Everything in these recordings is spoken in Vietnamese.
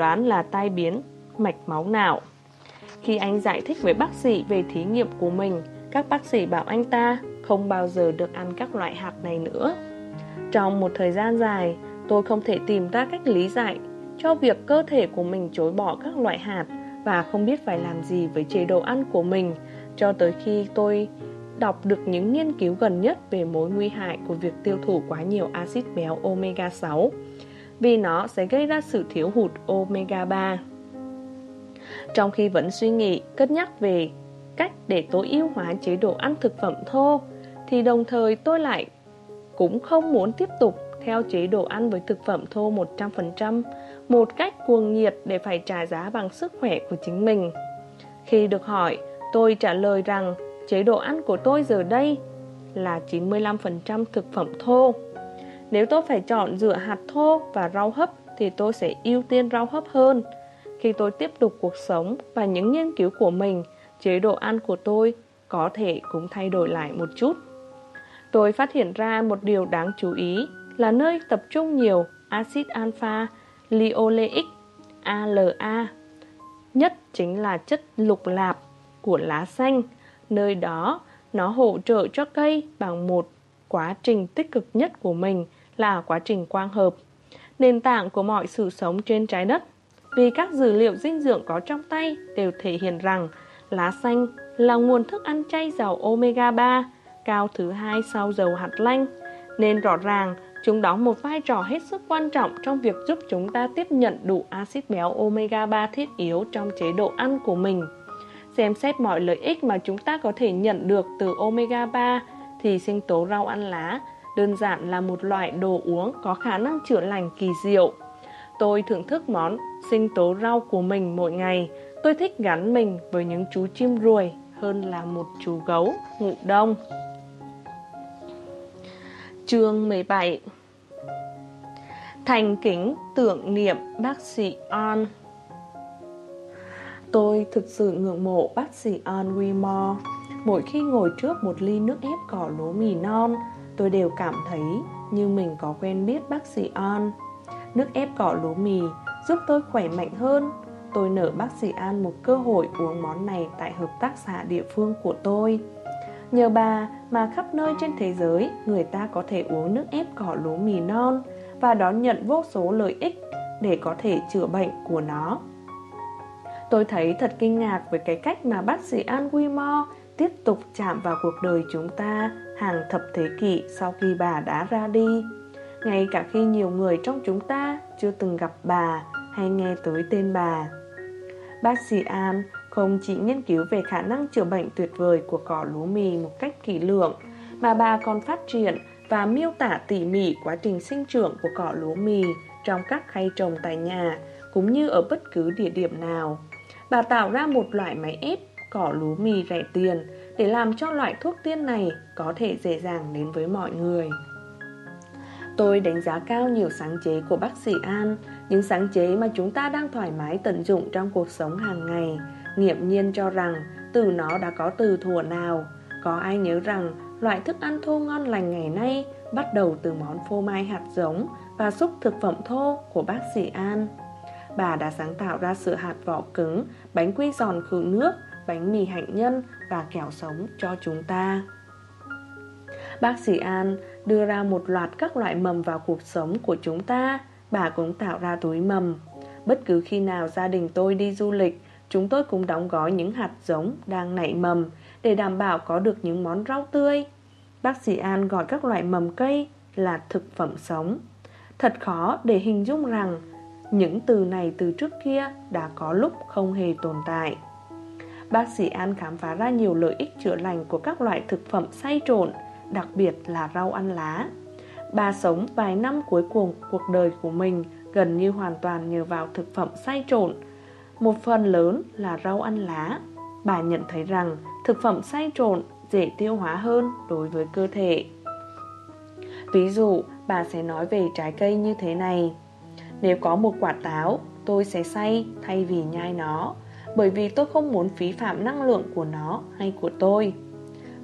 đoán là tai biến mạch máu não. Khi anh giải thích với bác sĩ về thí nghiệm của mình, các bác sĩ bảo anh ta không bao giờ được ăn các loại hạt này nữa. Trong một thời gian dài, tôi không thể tìm ra cách lý giải cho việc cơ thể của mình chối bỏ các loại hạt và không biết phải làm gì với chế độ ăn của mình cho tới khi tôi đọc được những nghiên cứu gần nhất về mối nguy hại của việc tiêu thụ quá nhiều axit béo omega 6 vì nó sẽ gây ra sự thiếu hụt omega 3. Trong khi vẫn suy nghĩ, cân nhắc về cách để tối ưu hóa chế độ ăn thực phẩm thô thì đồng thời tôi lại cũng không muốn tiếp tục theo chế độ ăn với thực phẩm thô 100% một cách cuồng nhiệt để phải trả giá bằng sức khỏe của chính mình. Khi được hỏi, tôi trả lời rằng chế độ ăn của tôi giờ đây là 95% thực phẩm thô. Nếu tôi phải chọn giữa hạt thô và rau hấp thì tôi sẽ ưu tiên rau hấp hơn. Khi tôi tiếp tục cuộc sống và những nghiên cứu của mình, chế độ ăn của tôi có thể cũng thay đổi lại một chút. Tôi phát hiện ra một điều đáng chú ý là nơi tập trung nhiều axit alpha linoleic ALA nhất chính là chất lục lạp của lá xanh nơi đó nó hỗ trợ cho cây bằng một quá trình tích cực nhất của mình là quá trình quang hợp nền tảng của mọi sự sống trên trái đất, vì các dữ liệu dinh dưỡng có trong tay đều thể hiện rằng lá xanh là nguồn thức ăn chay giàu omega 3 cao thứ hai sau dầu hạt lanh nên rõ ràng, Chúng đóng một vai trò hết sức quan trọng trong việc giúp chúng ta tiếp nhận đủ axit béo omega 3 thiết yếu trong chế độ ăn của mình. Xem xét mọi lợi ích mà chúng ta có thể nhận được từ omega 3 thì sinh tố rau ăn lá đơn giản là một loại đồ uống có khả năng chữa lành kỳ diệu. Tôi thưởng thức món sinh tố rau của mình mỗi ngày. Tôi thích gắn mình với những chú chim ruồi hơn là một chú gấu ngủ đông. Chương 17 Thành kính tưởng niệm bác sĩ On Tôi thực sự ngưỡng mộ bác sĩ On Wimore Mỗi khi ngồi trước một ly nước ép cỏ lúa mì non Tôi đều cảm thấy như mình có quen biết bác sĩ On Nước ép cỏ lúa mì giúp tôi khỏe mạnh hơn. Tôi nợ bác sĩ An một cơ hội uống món này tại hợp tác xã địa phương của tôi. Nhờ bà mà khắp nơi trên thế giới, người ta có thể uống nước ép cỏ lúa mì non và đón nhận vô số lợi ích để có thể chữa bệnh của nó. Tôi thấy thật kinh ngạc với cái cách mà bác sĩ An Guimor tiếp tục chạm vào cuộc đời chúng ta hàng thập thế kỷ sau khi bà đã ra đi. Ngay cả khi nhiều người trong chúng ta chưa từng gặp bà hay nghe tới tên bà. Bác sĩ An không chỉ nghiên cứu về khả năng chữa bệnh tuyệt vời của cỏ lúa mì một cách kỹ lưỡng, mà bà còn phát triển và miêu tả tỉ mỉ quá trình sinh trưởng của cỏ lúa mì trong các khay trồng tại nhà, cũng như ở bất cứ địa điểm nào. Bà tạo ra một loại máy ép cỏ lúa mì rẻ tiền để làm cho loại thuốc tiên này có thể dễ dàng đến với mọi người. Tôi đánh giá cao nhiều sáng chế của bác sĩ An, những sáng chế mà chúng ta đang thoải mái tận dụng trong cuộc sống hàng ngày, nghiệm nhiên cho rằng từ nó đã có từ thuở nào. Có ai nhớ rằng loại thức ăn thô ngon lành ngày nay bắt đầu từ món phô mai hạt giống và xúc thực phẩm thô của bác sĩ An. Bà đã sáng tạo ra sữa hạt vỏ cứng, bánh quy giòn khử nước, bánh mì hạnh nhân và kẹo sống cho chúng ta. Bác sĩ An đưa ra một loạt các loại mầm vào cuộc sống của chúng ta. Bà cũng tạo ra túi mầm. Bất cứ khi nào gia đình tôi đi du lịch, chúng tôi cũng đóng gói những hạt giống đang nảy mầm để đảm bảo có được những món rau tươi. Bác sĩ An gọi các loại mầm cây là thực phẩm sống. Thật khó để hình dung rằng những từ này từ trước kia đã có lúc không hề tồn tại. Bác sĩ An khám phá ra nhiều lợi ích chữa lành của các loại thực phẩm xay trộn, đặc biệt là rau ăn lá. Bà sống vài năm cuối cùng cuộc đời của mình gần như hoàn toàn nhờ vào thực phẩm xay trộn. Một phần lớn là rau ăn lá. Bà nhận thấy rằng thực phẩm xay trộn dễ tiêu hóa hơn đối với cơ thể. Ví dụ, bà sẽ nói về trái cây như thế này. Nếu có một quả táo, tôi sẽ xay thay vì nhai nó, bởi vì tôi không muốn phí phạm năng lượng của nó hay của tôi.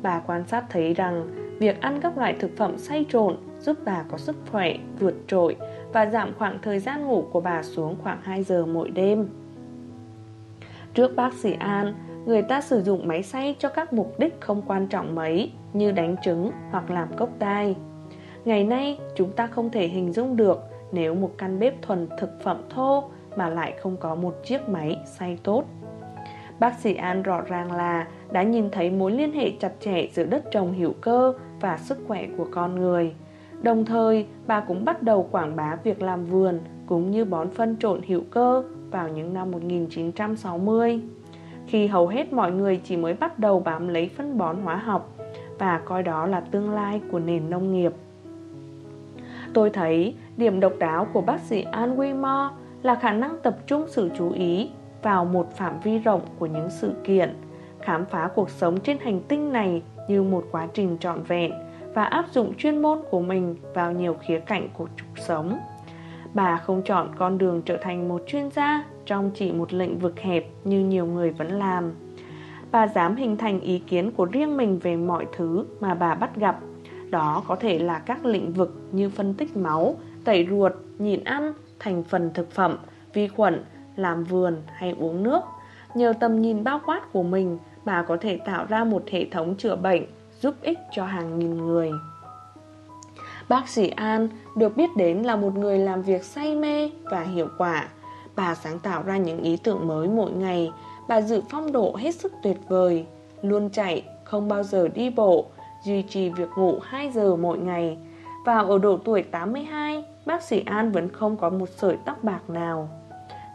Bà quan sát thấy rằng việc ăn các loại thực phẩm xay trộn giúp bà có sức khỏe vượt trội và giảm khoảng thời gian ngủ của bà xuống khoảng 2 giờ mỗi đêm. Trước bác sĩ An, người ta sử dụng máy xay cho các mục đích không quan trọng mấy như đánh trứng hoặc làm cốc tai. Ngày nay, chúng ta không thể hình dung được nếu một căn bếp thuần thực phẩm thô mà lại không có một chiếc máy xay tốt. Bác sĩ An rõ ràng là đã nhìn thấy mối liên hệ chặt chẽ giữa đất trồng hữu cơ và sức khỏe của con người. Đồng thời, bà cũng bắt đầu quảng bá việc làm vườn cũng như bón phân trộn hữu cơ vào những năm 1960 khi hầu hết mọi người chỉ mới bắt đầu bám lấy phân bón hóa học và coi đó là tương lai của nền nông nghiệp. Tôi thấy điểm độc đáo của bác sĩ An Weimar là khả năng tập trung sự chú ý vào một phạm vi rộng của những sự kiện, khám phá cuộc sống trên hành tinh này như một quá trình trọn vẹn và áp dụng chuyên môn của mình vào nhiều khía cạnh của cuộc sống. Bà không chọn con đường trở thành một chuyên gia trong chỉ một lĩnh vực hẹp như nhiều người vẫn làm. Bà dám hình thành ý kiến của riêng mình về mọi thứ mà bà bắt gặp. Đó có thể là các lĩnh vực như phân tích máu, tẩy ruột, nhịn ăn, thành phần thực phẩm, vi khuẩn, làm vườn hay uống nước. Nhờ tầm nhìn bao quát của mình, bà có thể tạo ra một hệ thống chữa bệnh giúp ích cho hàng nghìn người. Bác sĩ An được biết đến là một người làm việc say mê và hiệu quả. Bà sáng tạo ra những ý tưởng mới mỗi ngày. Bà giữ phong độ hết sức tuyệt vời, luôn chạy, không bao giờ đi bộ, duy trì việc ngủ 2 giờ mỗi ngày. Vào ở độ tuổi 82, bác sĩ An vẫn không có một sợi tóc bạc nào.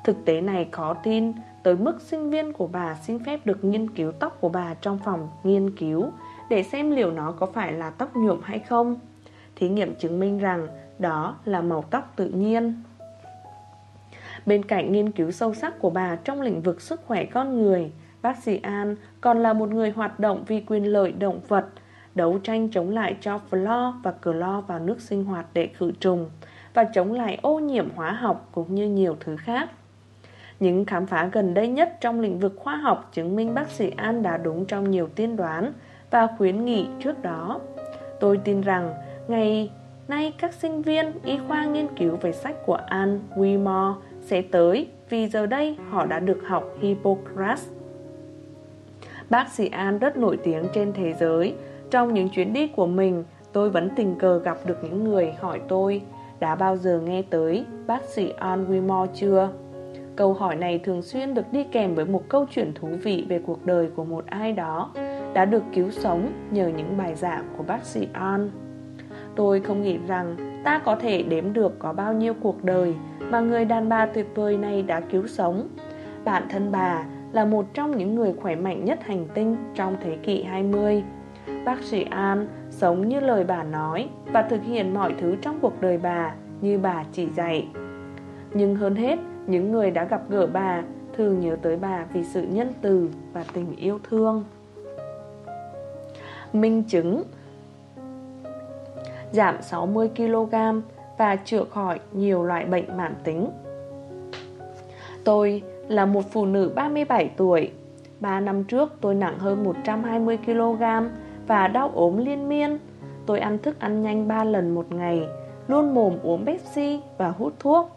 Thực tế này khó tin, tới mức sinh viên của bà xin phép được nghiên cứu tóc của bà trong phòng nghiên cứu để xem liệu nó có phải là tóc nhuộm hay không. Thí nghiệm chứng minh rằng đó là màu tóc tự nhiên. Bên cạnh nghiên cứu sâu sắc của bà trong lĩnh vực sức khỏe con người, bác sĩ An còn là một người hoạt động vì quyền lợi động vật, đấu tranh chống lại cho flo và clo vào nước sinh hoạt để khử trùng và chống lại ô nhiễm hóa học cũng như nhiều thứ khác. Những khám phá gần đây nhất trong lĩnh vực khoa học chứng minh bác sĩ An đã đúng trong nhiều tiên đoán và khuyến nghị trước đó. Tôi tin rằng ngày nay các sinh viên y khoa nghiên cứu về sách của An Weimar sẽ tới vì giờ đây họ đã được học Hippocrates. Bác sĩ An rất nổi tiếng trên thế giới. Trong những chuyến đi của mình, tôi vẫn tình cờ gặp được những người hỏi tôi đã bao giờ nghe tới bác sĩ An Weimar chưa? Câu hỏi này thường xuyên được đi kèm với một câu chuyện thú vị về cuộc đời của một ai đó đã được cứu sống nhờ những bài giảng của bác sĩ An. Tôi không nghĩ rằng ta có thể đếm được có bao nhiêu cuộc đời mà người đàn bà tuyệt vời này đã cứu sống. Bản thân bà là một trong những người khỏe mạnh nhất hành tinh trong thế kỷ 20. Bác sĩ An sống như lời bà nói và thực hiện mọi thứ trong cuộc đời bà như bà chỉ dạy. Nhưng hơn hết, những người đã gặp gỡ bà thường nhớ tới bà vì sự nhân từ và tình yêu thương. Minh chứng Giảm 60kg và chữa khỏi nhiều loại bệnh mãn tính. Tôi là một phụ nữ 37 tuổi. 3 năm trước tôi nặng hơn 120kg và đau ốm liên miên. Tôi ăn thức ăn nhanh 3 lần một ngày, luôn mồm uống Pepsi và hút thuốc.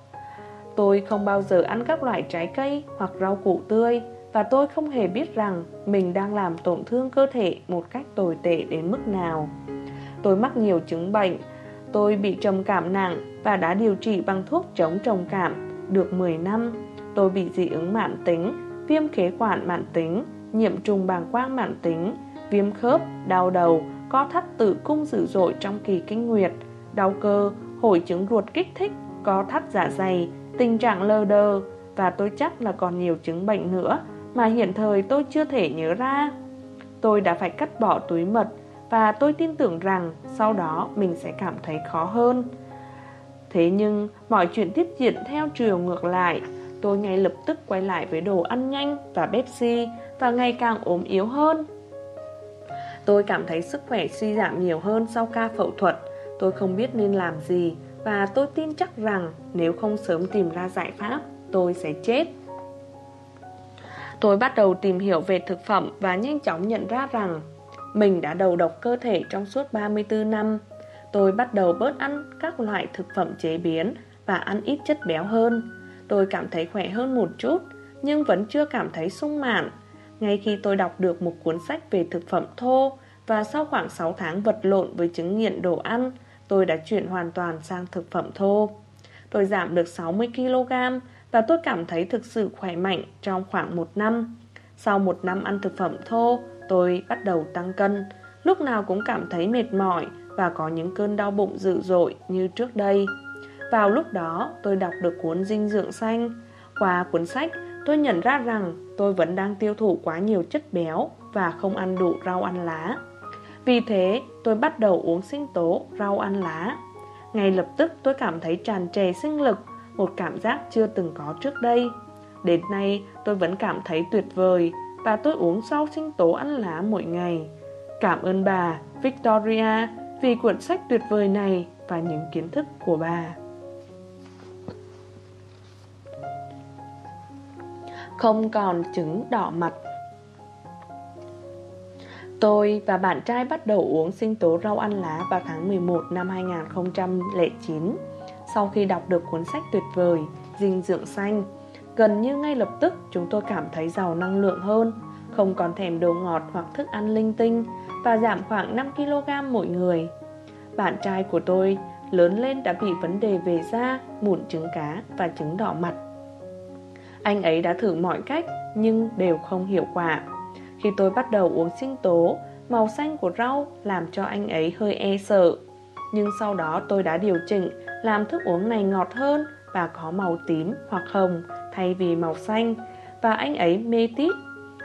Tôi không bao giờ ăn các loại trái cây hoặc rau củ tươi và tôi không hề biết rằng mình đang làm tổn thương cơ thể một cách tồi tệ đến mức nào. Tôi mắc nhiều chứng bệnh, tôi bị trầm cảm nặng và đã điều trị bằng thuốc chống trầm cảm được 10 năm. Tôi bị dị ứng mãn tính, viêm khế quản mãn tính, nhiễm trùng bàng quang mãn tính, viêm khớp, đau đầu, co thắt tử cung dữ dội trong kỳ kinh nguyệt, đau cơ, hội chứng ruột kích thích, co thắt dạ dày, tình trạng lơ đơ và tôi chắc là còn nhiều chứng bệnh nữa mà hiện thời tôi chưa thể nhớ ra. Tôi đã phải cắt bỏ túi mật và tôi tin tưởng rằng sau đó mình sẽ cảm thấy khó hơn. Thế nhưng mọi chuyện tiếp diễn theo chiều ngược lại, tôi ngay lập tức quay lại với đồ ăn nhanh và Pepsi và ngày càng ốm yếu hơn. Tôi cảm thấy sức khỏe suy giảm nhiều hơn sau ca phẫu thuật. Tôi không biết nên làm gì và tôi tin chắc rằng nếu không sớm tìm ra giải pháp, tôi sẽ chết. Tôi bắt đầu tìm hiểu về thực phẩm và nhanh chóng nhận ra rằng mình đã đầu độc cơ thể trong suốt 34 năm. Tôi bắt đầu bớt ăn các loại thực phẩm chế biến, và ăn ít chất béo hơn. Tôi cảm thấy khỏe hơn một chút, nhưng vẫn chưa cảm thấy sung mãn. Ngay khi tôi đọc được một cuốn sách về thực phẩm thô và sau khoảng 6 tháng vật lộn với chứng nghiện đồ ăn, tôi đã chuyển hoàn toàn sang thực phẩm thô. Tôi giảm được 60kg và tôi cảm thấy thực sự khỏe mạnh trong khoảng một năm. Sau một năm ăn thực phẩm thô, tôi bắt đầu tăng cân. Lúc nào cũng cảm thấy mệt mỏi và có những cơn đau bụng dữ dội như trước đây. Vào lúc đó, tôi đọc được cuốn dinh dưỡng xanh. Qua cuốn sách, tôi nhận ra rằng tôi vẫn đang tiêu thụ quá nhiều chất béo và không ăn đủ rau ăn lá. Vì thế, tôi bắt đầu uống sinh tố, rau ăn lá. Ngay lập tức tôi cảm thấy tràn trề sinh lực, một cảm giác chưa từng có trước đây. Đến nay, tôi vẫn cảm thấy tuyệt vời và tôi uống sau sinh tố ăn lá mỗi ngày. Cảm ơn bà, Victoria, vì cuốn sách tuyệt vời này và những kiến thức của bà. Không còn trứng đỏ mặt. Tôi và bạn trai bắt đầu uống sinh tố rau ăn lá vào tháng 11 năm 2009 Sau khi đọc được cuốn sách tuyệt vời Dinh dưỡng xanh. Gần như ngay lập tức chúng tôi cảm thấy giàu năng lượng hơn Không còn thèm đồ ngọt hoặc thức ăn linh tinh Và giảm khoảng 5kg mỗi người. Bạn trai của tôi lớn lên đã bị vấn đề về da, mụn trứng cá và trứng đỏ mặt. Anh ấy đã thử mọi cách nhưng đều không hiệu quả khi tôi bắt đầu uống sinh tố, màu xanh của rau làm cho anh ấy hơi e sợ. Nhưng sau đó tôi đã điều chỉnh, làm thức uống này ngọt hơn và có màu tím hoặc hồng thay vì màu xanh. Và anh ấy mê tít.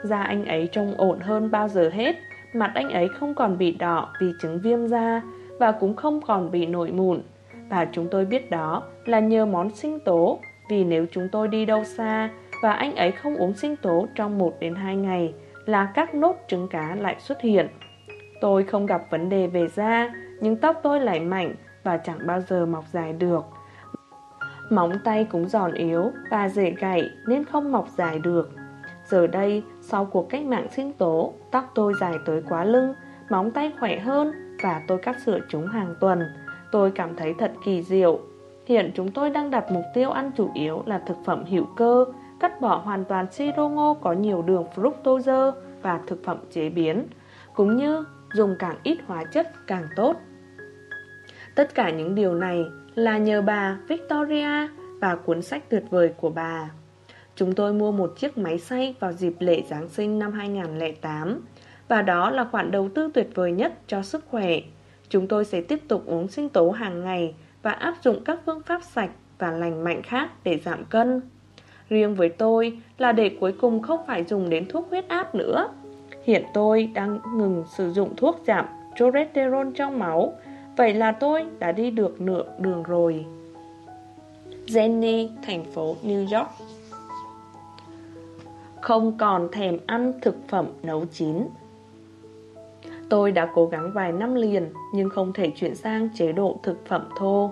Da anh ấy trông ổn hơn bao giờ hết. Mặt anh ấy không còn bị đỏ vì chứng viêm da và cũng không còn bị nổi mụn. Và chúng tôi biết đó là nhờ món sinh tố vì nếu chúng tôi đi đâu xa và anh ấy không uống sinh tố trong 1 đến 2 ngày là các nốt trứng cá lại xuất hiện. Tôi không gặp vấn đề về da, nhưng tóc tôi lại mạnh và chẳng bao giờ mọc dài được. Móng tay cũng giòn yếu và dễ gãy nên không mọc dài được. Giờ đây, sau cuộc cách mạng sinh tố, tóc tôi dài tới quá lưng, móng tay khỏe hơn và tôi cắt sửa chúng hàng tuần. Tôi cảm thấy thật kỳ diệu. Hiện chúng tôi đang đặt mục tiêu ăn chủ yếu là thực phẩm hữu cơ cắt bỏ hoàn toàn siro ngô có nhiều đường fructose và thực phẩm chế biến, cũng như dùng càng ít hóa chất càng tốt. Tất cả những điều này là nhờ bà Victoria và cuốn sách tuyệt vời của bà. Chúng tôi mua một chiếc máy xay vào dịp lễ Giáng sinh năm 2008 và đó là khoản đầu tư tuyệt vời nhất cho sức khỏe. Chúng tôi sẽ tiếp tục uống sinh tố hàng ngày và áp dụng các phương pháp sạch và lành mạnh khác để giảm cân. Riêng với tôi là để cuối cùng không phải dùng đến thuốc huyết áp nữa. Hiện tôi đang ngừng sử dụng thuốc giảm cholesterol trong máu. Vậy là tôi đã đi được nửa đường rồi. Jenny, thành phố New York Không còn thèm ăn thực phẩm nấu chín Tôi đã cố gắng vài năm liền nhưng không thể chuyển sang chế độ thực phẩm thô.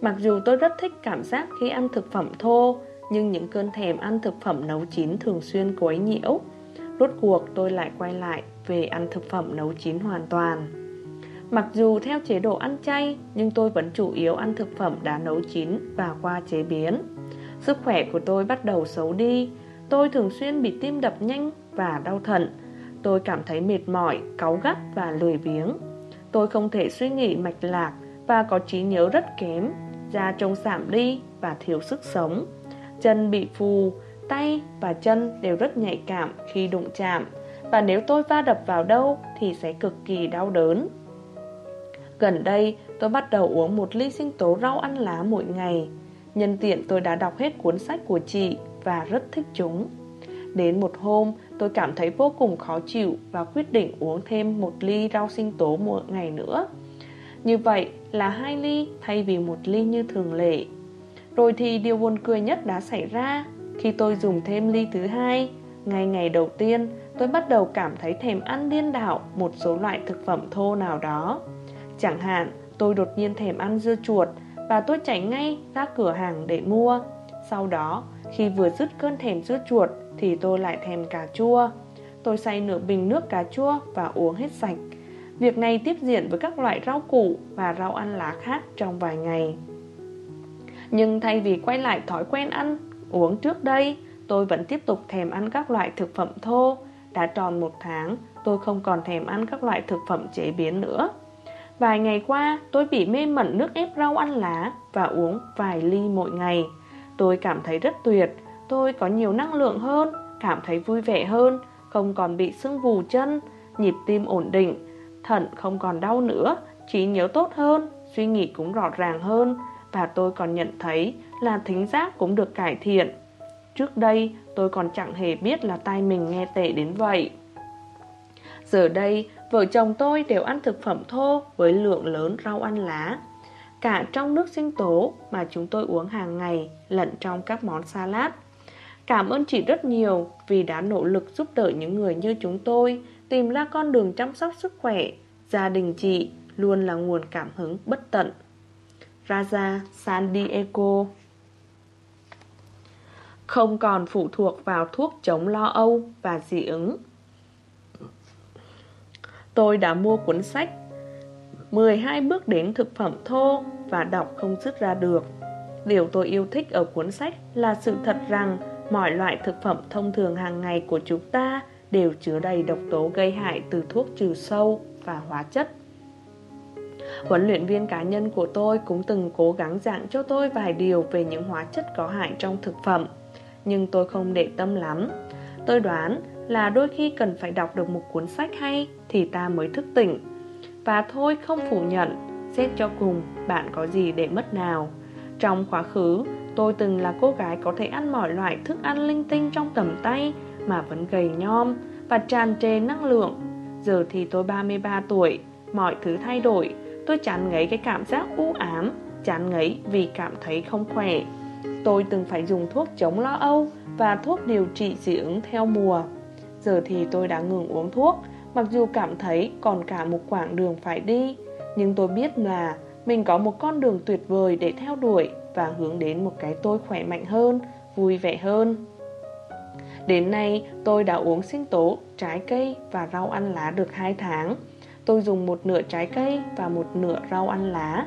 Mặc dù tôi rất thích cảm giác khi ăn thực phẩm thô nhưng những cơn thèm ăn thực phẩm nấu chín thường xuyên quấy nhiễu. Rốt cuộc tôi lại quay lại về ăn thực phẩm nấu chín hoàn toàn. Mặc dù theo chế độ ăn chay, nhưng tôi vẫn chủ yếu ăn thực phẩm đã nấu chín và qua chế biến. Sức khỏe của tôi bắt đầu xấu đi. Tôi thường xuyên bị tim đập nhanh và đau thận. Tôi cảm thấy mệt mỏi, cáu gắt và lười biếng. Tôi không thể suy nghĩ mạch lạc và có trí nhớ rất kém, da trông giảm đi và thiếu sức sống. Chân bị phù, tay và chân đều rất nhạy cảm khi đụng chạm Và nếu tôi va đập vào đâu thì sẽ cực kỳ đau đớn Gần đây tôi bắt đầu uống một ly sinh tố rau ăn lá mỗi ngày Nhân tiện tôi đã đọc hết cuốn sách của chị và rất thích chúng Đến một hôm tôi cảm thấy vô cùng khó chịu và quyết định uống thêm một ly rau sinh tố một ngày nữa. Như vậy là hai ly thay vì một ly như thường lệ. Rồi thì điều buồn cười nhất đã xảy ra. Khi tôi dùng thêm ly thứ hai, Ngay ngày đầu tiên, tôi bắt đầu cảm thấy thèm ăn điên đảo Một số loại thực phẩm thô nào đó. Chẳng hạn, tôi đột nhiên thèm ăn dưa chuột Và tôi chạy ngay ra cửa hàng để mua. Sau đó, khi vừa dứt cơn thèm dưa chuột thì tôi lại thèm cà chua. Tôi xay nửa bình nước cà chua và uống hết sạch. Việc này tiếp diễn với các loại rau củ và rau ăn lá khác trong vài ngày. Nhưng thay vì quay lại thói quen ăn, uống trước đây Tôi vẫn tiếp tục thèm ăn các loại thực phẩm thô. Đã tròn một tháng Tôi không còn thèm ăn các loại thực phẩm chế biến nữa. Vài ngày qua tôi bị mê mẩn nước ép rau ăn lá Và uống vài ly mỗi ngày. Tôi cảm thấy rất tuyệt Tôi có nhiều năng lượng hơn, Cảm thấy vui vẻ hơn, Không còn bị sưng vù chân, Nhịp tim ổn định, Thận không còn đau nữa, Trí nhớ tốt hơn, Suy nghĩ cũng rõ ràng hơn Và tôi còn nhận thấy là thính giác cũng được cải thiện. Trước đây, tôi còn chẳng hề biết là tai mình nghe tệ đến vậy. Giờ đây, vợ chồng tôi đều ăn thực phẩm thô với lượng lớn rau ăn lá. Cả trong nước sinh tố mà chúng tôi uống hàng ngày lẫn trong các món salad. Cảm ơn chị rất nhiều vì đã nỗ lực giúp đỡ những người như chúng tôi, tìm ra con đường chăm sóc sức khỏe. Gia đình chị luôn là nguồn cảm hứng bất tận. Raja San Diego Không còn phụ thuộc vào thuốc chống lo âu và dị ứng. Tôi đã mua cuốn sách 12 bước đến thực phẩm thô và đọc không dứt ra được. Điều tôi yêu thích ở cuốn sách là sự thật rằng mọi loại thực phẩm thông thường hàng ngày của chúng ta đều chứa đầy độc tố gây hại từ thuốc trừ sâu và hóa chất. Huấn luyện viên cá nhân của tôi cũng từng cố gắng giảng cho tôi vài điều về những hóa chất có hại trong thực phẩm, nhưng tôi không để tâm lắm. Tôi đoán là đôi khi cần phải đọc được một cuốn sách hay thì ta mới thức tỉnh. Và thôi không phủ nhận, xét cho cùng bạn có gì để mất nào. Trong quá khứ, tôi từng là cô gái có thể ăn mọi loại thức ăn linh tinh trong tầm tay mà vẫn gầy nhom và tràn trề năng lượng. Giờ thì tôi 33 tuổi, mọi thứ thay đổi, tôi chán ngấy cái cảm giác u ám, chán ngấy vì cảm thấy không khỏe. Tôi từng phải dùng thuốc chống lo âu và thuốc điều trị dị ứng theo mùa. Giờ thì tôi đã ngừng uống thuốc, mặc dù cảm thấy còn cả một quãng đường phải đi. Nhưng tôi biết là mình có một con đường tuyệt vời để theo đuổi và hướng đến một cái tôi khỏe mạnh hơn, vui vẻ hơn. Đến nay, tôi đã uống sinh tố, trái cây và rau ăn lá được 2 tháng. Tôi dùng một nửa trái cây và một nửa rau ăn lá.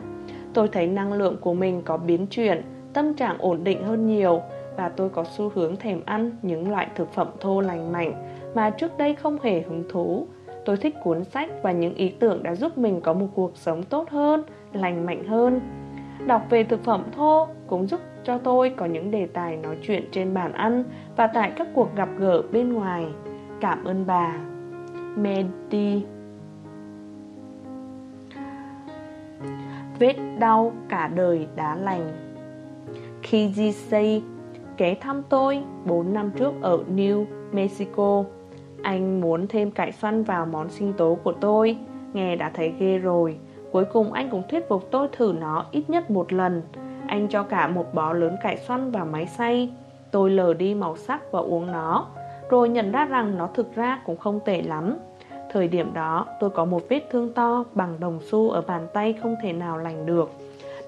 Tôi thấy năng lượng của mình có biến chuyển, tâm trạng ổn định hơn nhiều và tôi có xu hướng thèm ăn những loại thực phẩm thô lành mạnh mà trước đây không hề hứng thú. Tôi thích cuốn sách và những ý tưởng đã giúp mình có một cuộc sống tốt hơn, lành mạnh hơn. Đọc về thực phẩm thô cũng giúp cho tôi có những đề tài nói chuyện trên bàn ăn và tại các cuộc gặp gỡ bên ngoài. Cảm ơn bà. Medi Vết đau cả đời đã lành. Khi Jisei ghé thăm tôi 4 năm trước ở New Mexico. Anh muốn thêm cải xoăn vào món sinh tố của tôi. Nghe đã thấy ghê rồi. Cuối cùng anh cũng thuyết phục tôi thử nó ít nhất một lần. Anh cho cả một bó lớn cải xoăn vào máy xay. Tôi lờ đi màu sắc và uống nó, Rồi nhận ra rằng nó thực ra cũng không tệ lắm. Thời điểm đó, tôi có một vết thương to bằng đồng xu ở bàn tay không thể nào lành được.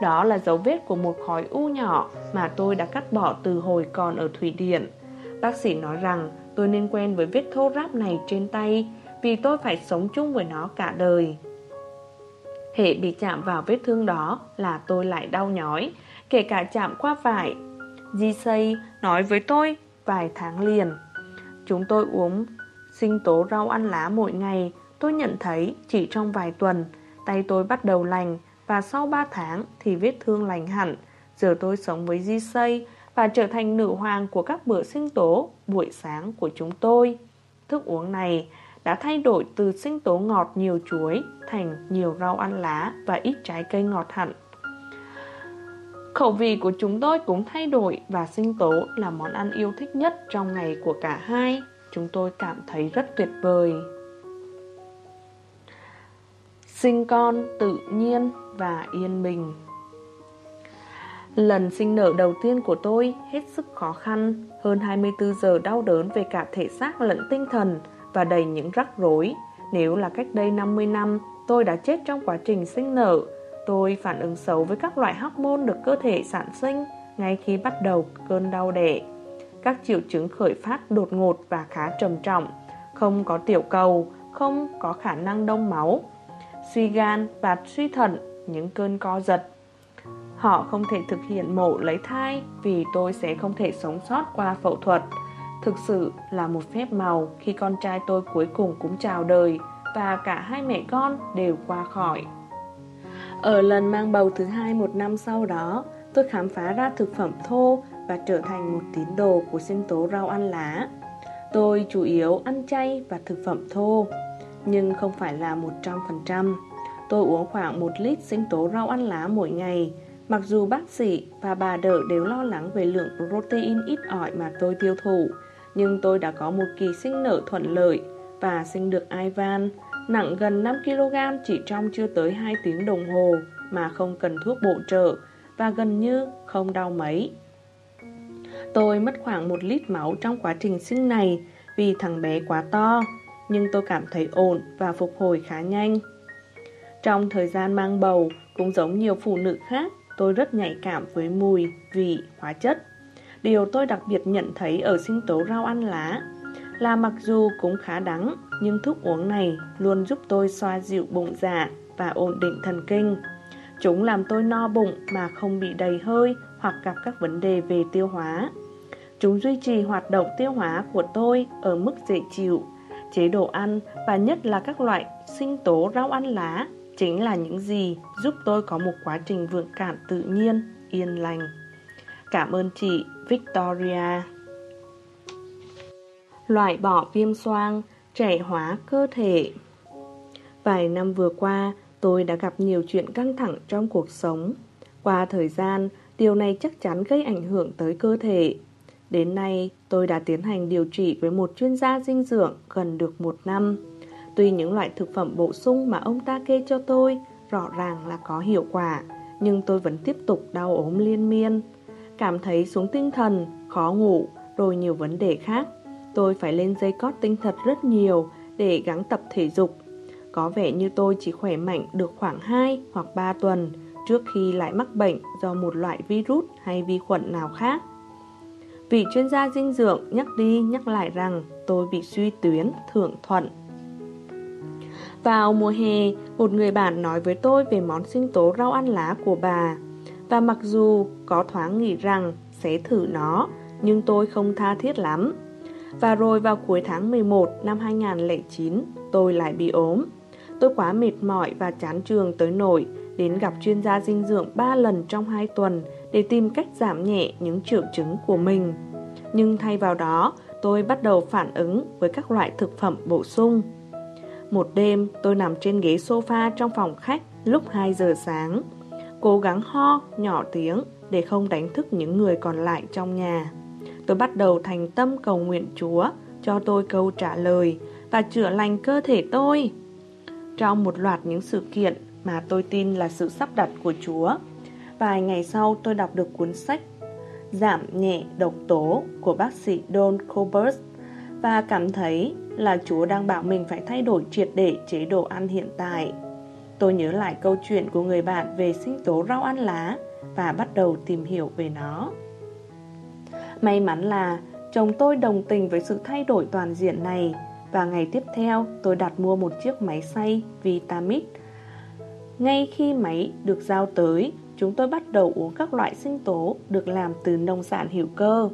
Đó là dấu vết của một khói u nhỏ mà tôi đã cắt bỏ từ hồi còn ở Thủy Điển. Bác sĩ nói rằng tôi nên quen với vết thô ráp này trên tay Vì tôi phải sống chung với nó cả đời. Hệ bị chạm vào vết thương đó là tôi lại đau nhói, Kể cả chạm qua vải. Jisei nói với tôi vài tháng liền, Chúng tôi uống sinh tố rau ăn lá mỗi ngày, Tôi nhận thấy chỉ trong vài tuần, Tay tôi bắt đầu lành Và sau 3 tháng thì vết thương lành hẳn. Giờ tôi sống với Jisei Và trở thành nữ hoàng của các bữa sinh tố Buổi sáng của chúng tôi. Thức uống này đã thay đổi từ sinh tố ngọt nhiều chuối thành nhiều rau ăn lá và ít trái cây ngọt hẳn. Khẩu vị của chúng tôi cũng thay đổi và sinh tố là món ăn yêu thích nhất trong ngày của cả hai. Chúng tôi cảm thấy rất tuyệt vời. Sinh con tự nhiên và yên bình Lần sinh nở đầu tiên của tôi, hết sức khó khăn Hơn 24 giờ đau đớn về cả thể xác lẫn tinh thần và đầy những rắc rối. Nếu là cách đây 50 năm, tôi đã chết trong quá trình sinh nở. Tôi phản ứng xấu với các loại hormone được cơ thể sản sinh ngay khi bắt đầu cơn đau đẻ. Các triệu chứng khởi phát đột ngột và khá trầm trọng, không có tiểu cầu, không có khả năng đông máu, suy gan và suy thận, những cơn co giật. Họ không thể thực hiện mổ lấy thai vì tôi sẽ không thể sống sót qua phẫu thuật. Thực sự là một phép màu khi con trai tôi cuối cùng cũng chào đời và cả hai mẹ con đều qua khỏi. Ở lần mang bầu thứ hai một năm sau đó, tôi khám phá ra thực phẩm thô và trở thành một tín đồ của sinh tố rau ăn lá. Tôi chủ yếu ăn chay và thực phẩm thô, nhưng không phải là 100%. Tôi uống khoảng 1 lít sinh tố rau ăn lá mỗi ngày, mặc dù bác sĩ và bà đỡ đều lo lắng về lượng protein ít ỏi mà tôi tiêu thụ, nhưng tôi đã có một kỳ sinh nở thuận lợi và sinh được Ivan, nặng gần 5kg chỉ trong chưa tới 2 tiếng đồng hồ mà không cần thuốc bổ trợ và gần như không đau mấy. Tôi mất khoảng 1 lít máu trong quá trình sinh này vì thằng bé quá to, nhưng tôi cảm thấy ổn và phục hồi khá nhanh. Trong thời gian mang bầu, cũng giống nhiều phụ nữ khác, tôi rất nhạy cảm với mùi, vị, hóa chất. Điều tôi đặc biệt nhận thấy ở sinh tố rau ăn lá là mặc dù cũng khá đắng, nhưng thuốc uống này luôn giúp tôi xoa dịu bụng dạ và ổn định thần kinh. Chúng làm tôi no bụng mà không bị đầy hơi hoặc gặp các vấn đề về tiêu hóa. Chúng duy trì hoạt động tiêu hóa của tôi ở mức dễ chịu. Chế độ ăn và nhất là các loại sinh tố rau ăn lá chính là những gì giúp tôi có một quá trình vượng cạn tự nhiên, yên lành. Cảm ơn chị Victoria. Loại bỏ viêm xoang, trẻ hóa cơ thể Vài năm vừa qua, tôi đã gặp nhiều chuyện căng thẳng trong cuộc sống. Qua thời gian, điều này chắc chắn gây ảnh hưởng tới cơ thể. Đến nay, tôi đã tiến hành điều trị với một chuyên gia dinh dưỡng gần được một năm. Tuy những loại thực phẩm bổ sung mà ông ta kê cho tôi rõ ràng là có hiệu quả, nhưng tôi vẫn tiếp tục đau ốm liên miên. Cảm thấy xuống tinh thần, khó ngủ, rồi nhiều vấn đề khác. Tôi phải lên dây cót tinh thật rất nhiều để gắng tập thể dục. Có vẻ như tôi chỉ khỏe mạnh được khoảng 2 hoặc 3 tuần trước khi lại mắc bệnh do một loại virus hay vi khuẩn nào khác. Vị chuyên gia dinh dưỡng nhắc đi nhắc lại rằng tôi bị suy tuyến thượng thuận. Vào mùa hè, một người bạn nói với tôi về món sinh tố rau ăn lá của bà. Và mặc dù có thoáng nghĩ rằng sẽ thử nó, nhưng tôi không tha thiết lắm. Và rồi vào cuối tháng 11 năm 2009, tôi lại bị ốm. Tôi quá mệt mỏi và chán trường tới nổi, đến gặp chuyên gia dinh dưỡng 3 lần trong 2 tuần để tìm cách giảm nhẹ những triệu chứng của mình. Nhưng thay vào đó, tôi bắt đầu phản ứng với các loại thực phẩm bổ sung. Một đêm, tôi nằm trên ghế sofa trong phòng khách lúc 2 giờ sáng, cố gắng ho, nhỏ tiếng để không đánh thức những người còn lại trong nhà. Tôi bắt đầu thành tâm cầu nguyện Chúa cho tôi câu trả lời và chữa lành cơ thể tôi. Trong một loạt những sự kiện mà tôi tin là sự sắp đặt của Chúa, vài ngày sau tôi đọc được cuốn sách Giảm nhẹ độc tố của bác sĩ Don Colbert và cảm thấy là Chúa đang bảo mình phải thay đổi triệt để chế độ ăn hiện tại. Tôi nhớ lại câu chuyện của người bạn về sinh tố rau ăn lá và bắt đầu tìm hiểu về nó. May mắn là chồng tôi đồng tình với sự thay đổi toàn diện này và ngày tiếp theo tôi đặt mua một chiếc máy xay Vitamix. Ngay khi máy được giao tới, chúng tôi bắt đầu uống các loại sinh tố được làm từ nông sản hữu cơ.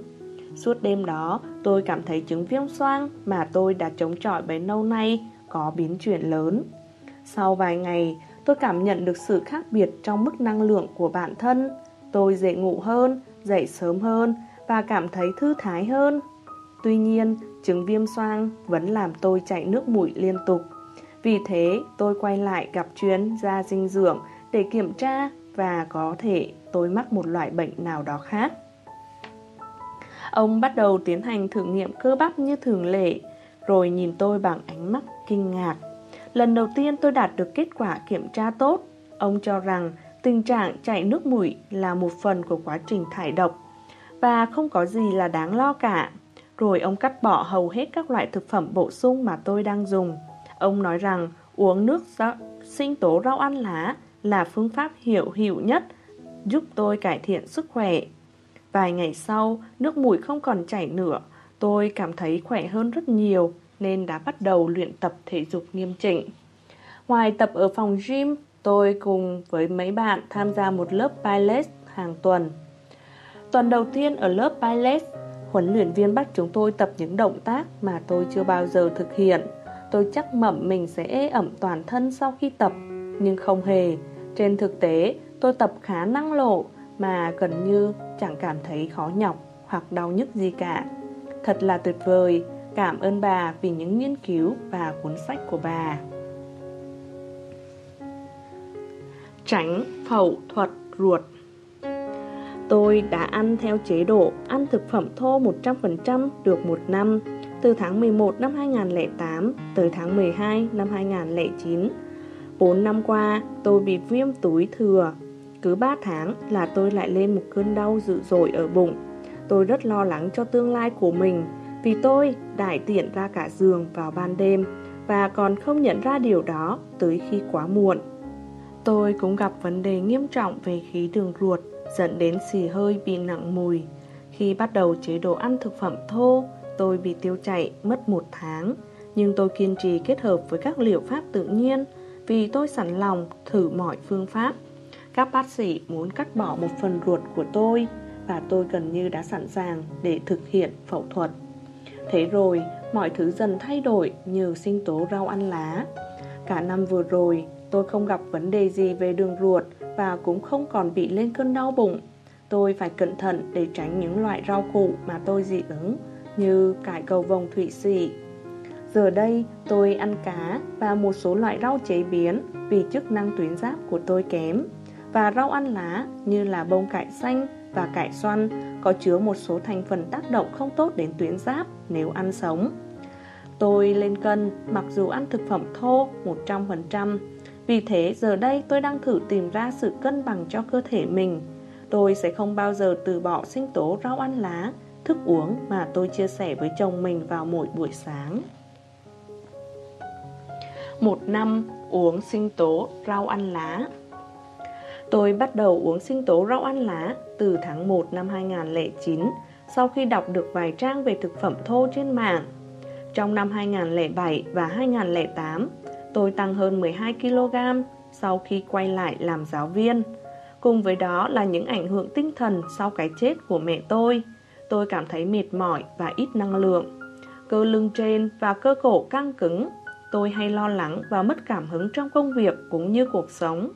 Suốt đêm đó, tôi cảm thấy chứng viêm xoang mà tôi đã chống chọi bấy lâu nay có biến chuyển lớn. Sau vài ngày, tôi cảm nhận được sự khác biệt trong mức năng lượng của bản thân. Tôi dễ ngủ hơn, dậy sớm hơn và cảm thấy thư thái hơn. Tuy nhiên, chứng viêm xoang vẫn làm tôi chảy nước mũi liên tục. Vì thế, tôi quay lại gặp chuyên gia dinh dưỡng để kiểm tra và có thể tôi mắc một loại bệnh nào đó khác. Ông bắt đầu tiến hành thử nghiệm cơ bắp như thường lệ, rồi nhìn tôi bằng ánh mắt kinh ngạc. Lần đầu tiên tôi đạt được kết quả kiểm tra tốt. Ông cho rằng tình trạng chảy nước mũi là một phần của quá trình thải độc và không có gì là đáng lo cả. Rồi ông cắt bỏ hầu hết các loại thực phẩm bổ sung mà tôi đang dùng. Ông nói rằng uống nước sinh tố rau ăn lá là phương pháp hiệu hiệu nhất giúp tôi cải thiện sức khỏe. Vài ngày sau, nước mũi không còn chảy nữa, tôi cảm thấy khỏe hơn rất nhiều nên đã bắt đầu luyện tập thể dục nghiêm chỉnh. Ngoài tập ở phòng gym, tôi cùng với mấy bạn tham gia một lớp Pilates hàng tuần. Tuần đầu tiên ở lớp Pilates, huấn luyện viên bắt chúng tôi tập những động tác mà tôi chưa bao giờ thực hiện. Tôi chắc mẩm mình sẽ ế ẩm toàn thân sau khi tập, nhưng không hề. Trên thực tế, tôi tập khá năng lộ mà gần như chẳng cảm thấy khó nhọc hoặc đau nhức gì cả. Thật là tuyệt vời, cảm ơn bà vì những nghiên cứu và cuốn sách của bà. Tránh phẫu thuật ruột Tôi đã ăn theo chế độ ăn thực phẩm thô 100% được một năm, từ tháng 11 năm 2008 tới tháng 12 năm 2009. 4 năm qua, tôi bị viêm túi thừa. Cứ 3 tháng là tôi lại lên một cơn đau dữ dội ở bụng. Tôi rất lo lắng cho tương lai của mình vì tôi đại tiện ra cả giường vào ban đêm và còn không nhận ra điều đó tới khi quá muộn. Tôi cũng gặp vấn đề nghiêm trọng về khí đường ruột dẫn đến xì hơi bị nặng mùi. Khi bắt đầu chế độ ăn thực phẩm thô, tôi bị tiêu chảy mất một tháng, nhưng tôi kiên trì kết hợp với các liệu pháp tự nhiên vì tôi sẵn lòng thử mọi phương pháp. Các bác sĩ muốn cắt bỏ một phần ruột của tôi và tôi gần như đã sẵn sàng để thực hiện phẫu thuật. Thế rồi, mọi thứ dần thay đổi nhờ sinh tố rau ăn lá. Cả năm vừa rồi, tôi không gặp vấn đề gì về đường ruột và cũng không còn bị lên cơn đau bụng. Tôi phải cẩn thận để tránh những loại rau củ mà tôi dị ứng như cải cầu vồng thủy sĩ. Giờ đây tôi ăn cá và một số loại rau chế biến vì chức năng tuyến giáp của tôi kém và rau ăn lá như là bông cải xanh và cải xoăn có chứa một số thành phần tác động không tốt đến tuyến giáp nếu ăn sống. Tôi lên cân mặc dù ăn thực phẩm thô 100%, vì thế giờ đây tôi đang thử tìm ra sự cân bằng cho cơ thể mình. Tôi sẽ không bao giờ từ bỏ sinh tố rau ăn lá, thức uống mà tôi chia sẻ với chồng mình vào mỗi buổi sáng. Một năm uống sinh tố rau ăn lá Tôi bắt đầu uống sinh tố rau ăn lá từ tháng 1 năm 2009 sau khi đọc được vài trang về thực phẩm thô trên mạng. Trong năm 2007 và 2008, tôi tăng hơn 12kg sau khi quay lại làm giáo viên. Cùng với đó là những ảnh hưởng tinh thần sau cái chết của mẹ tôi. Tôi cảm thấy mệt mỏi và ít năng lượng. Cơ lưng trên và cơ cổ căng cứng. Tôi hay lo lắng và mất cảm hứng trong công việc cũng như cuộc sống.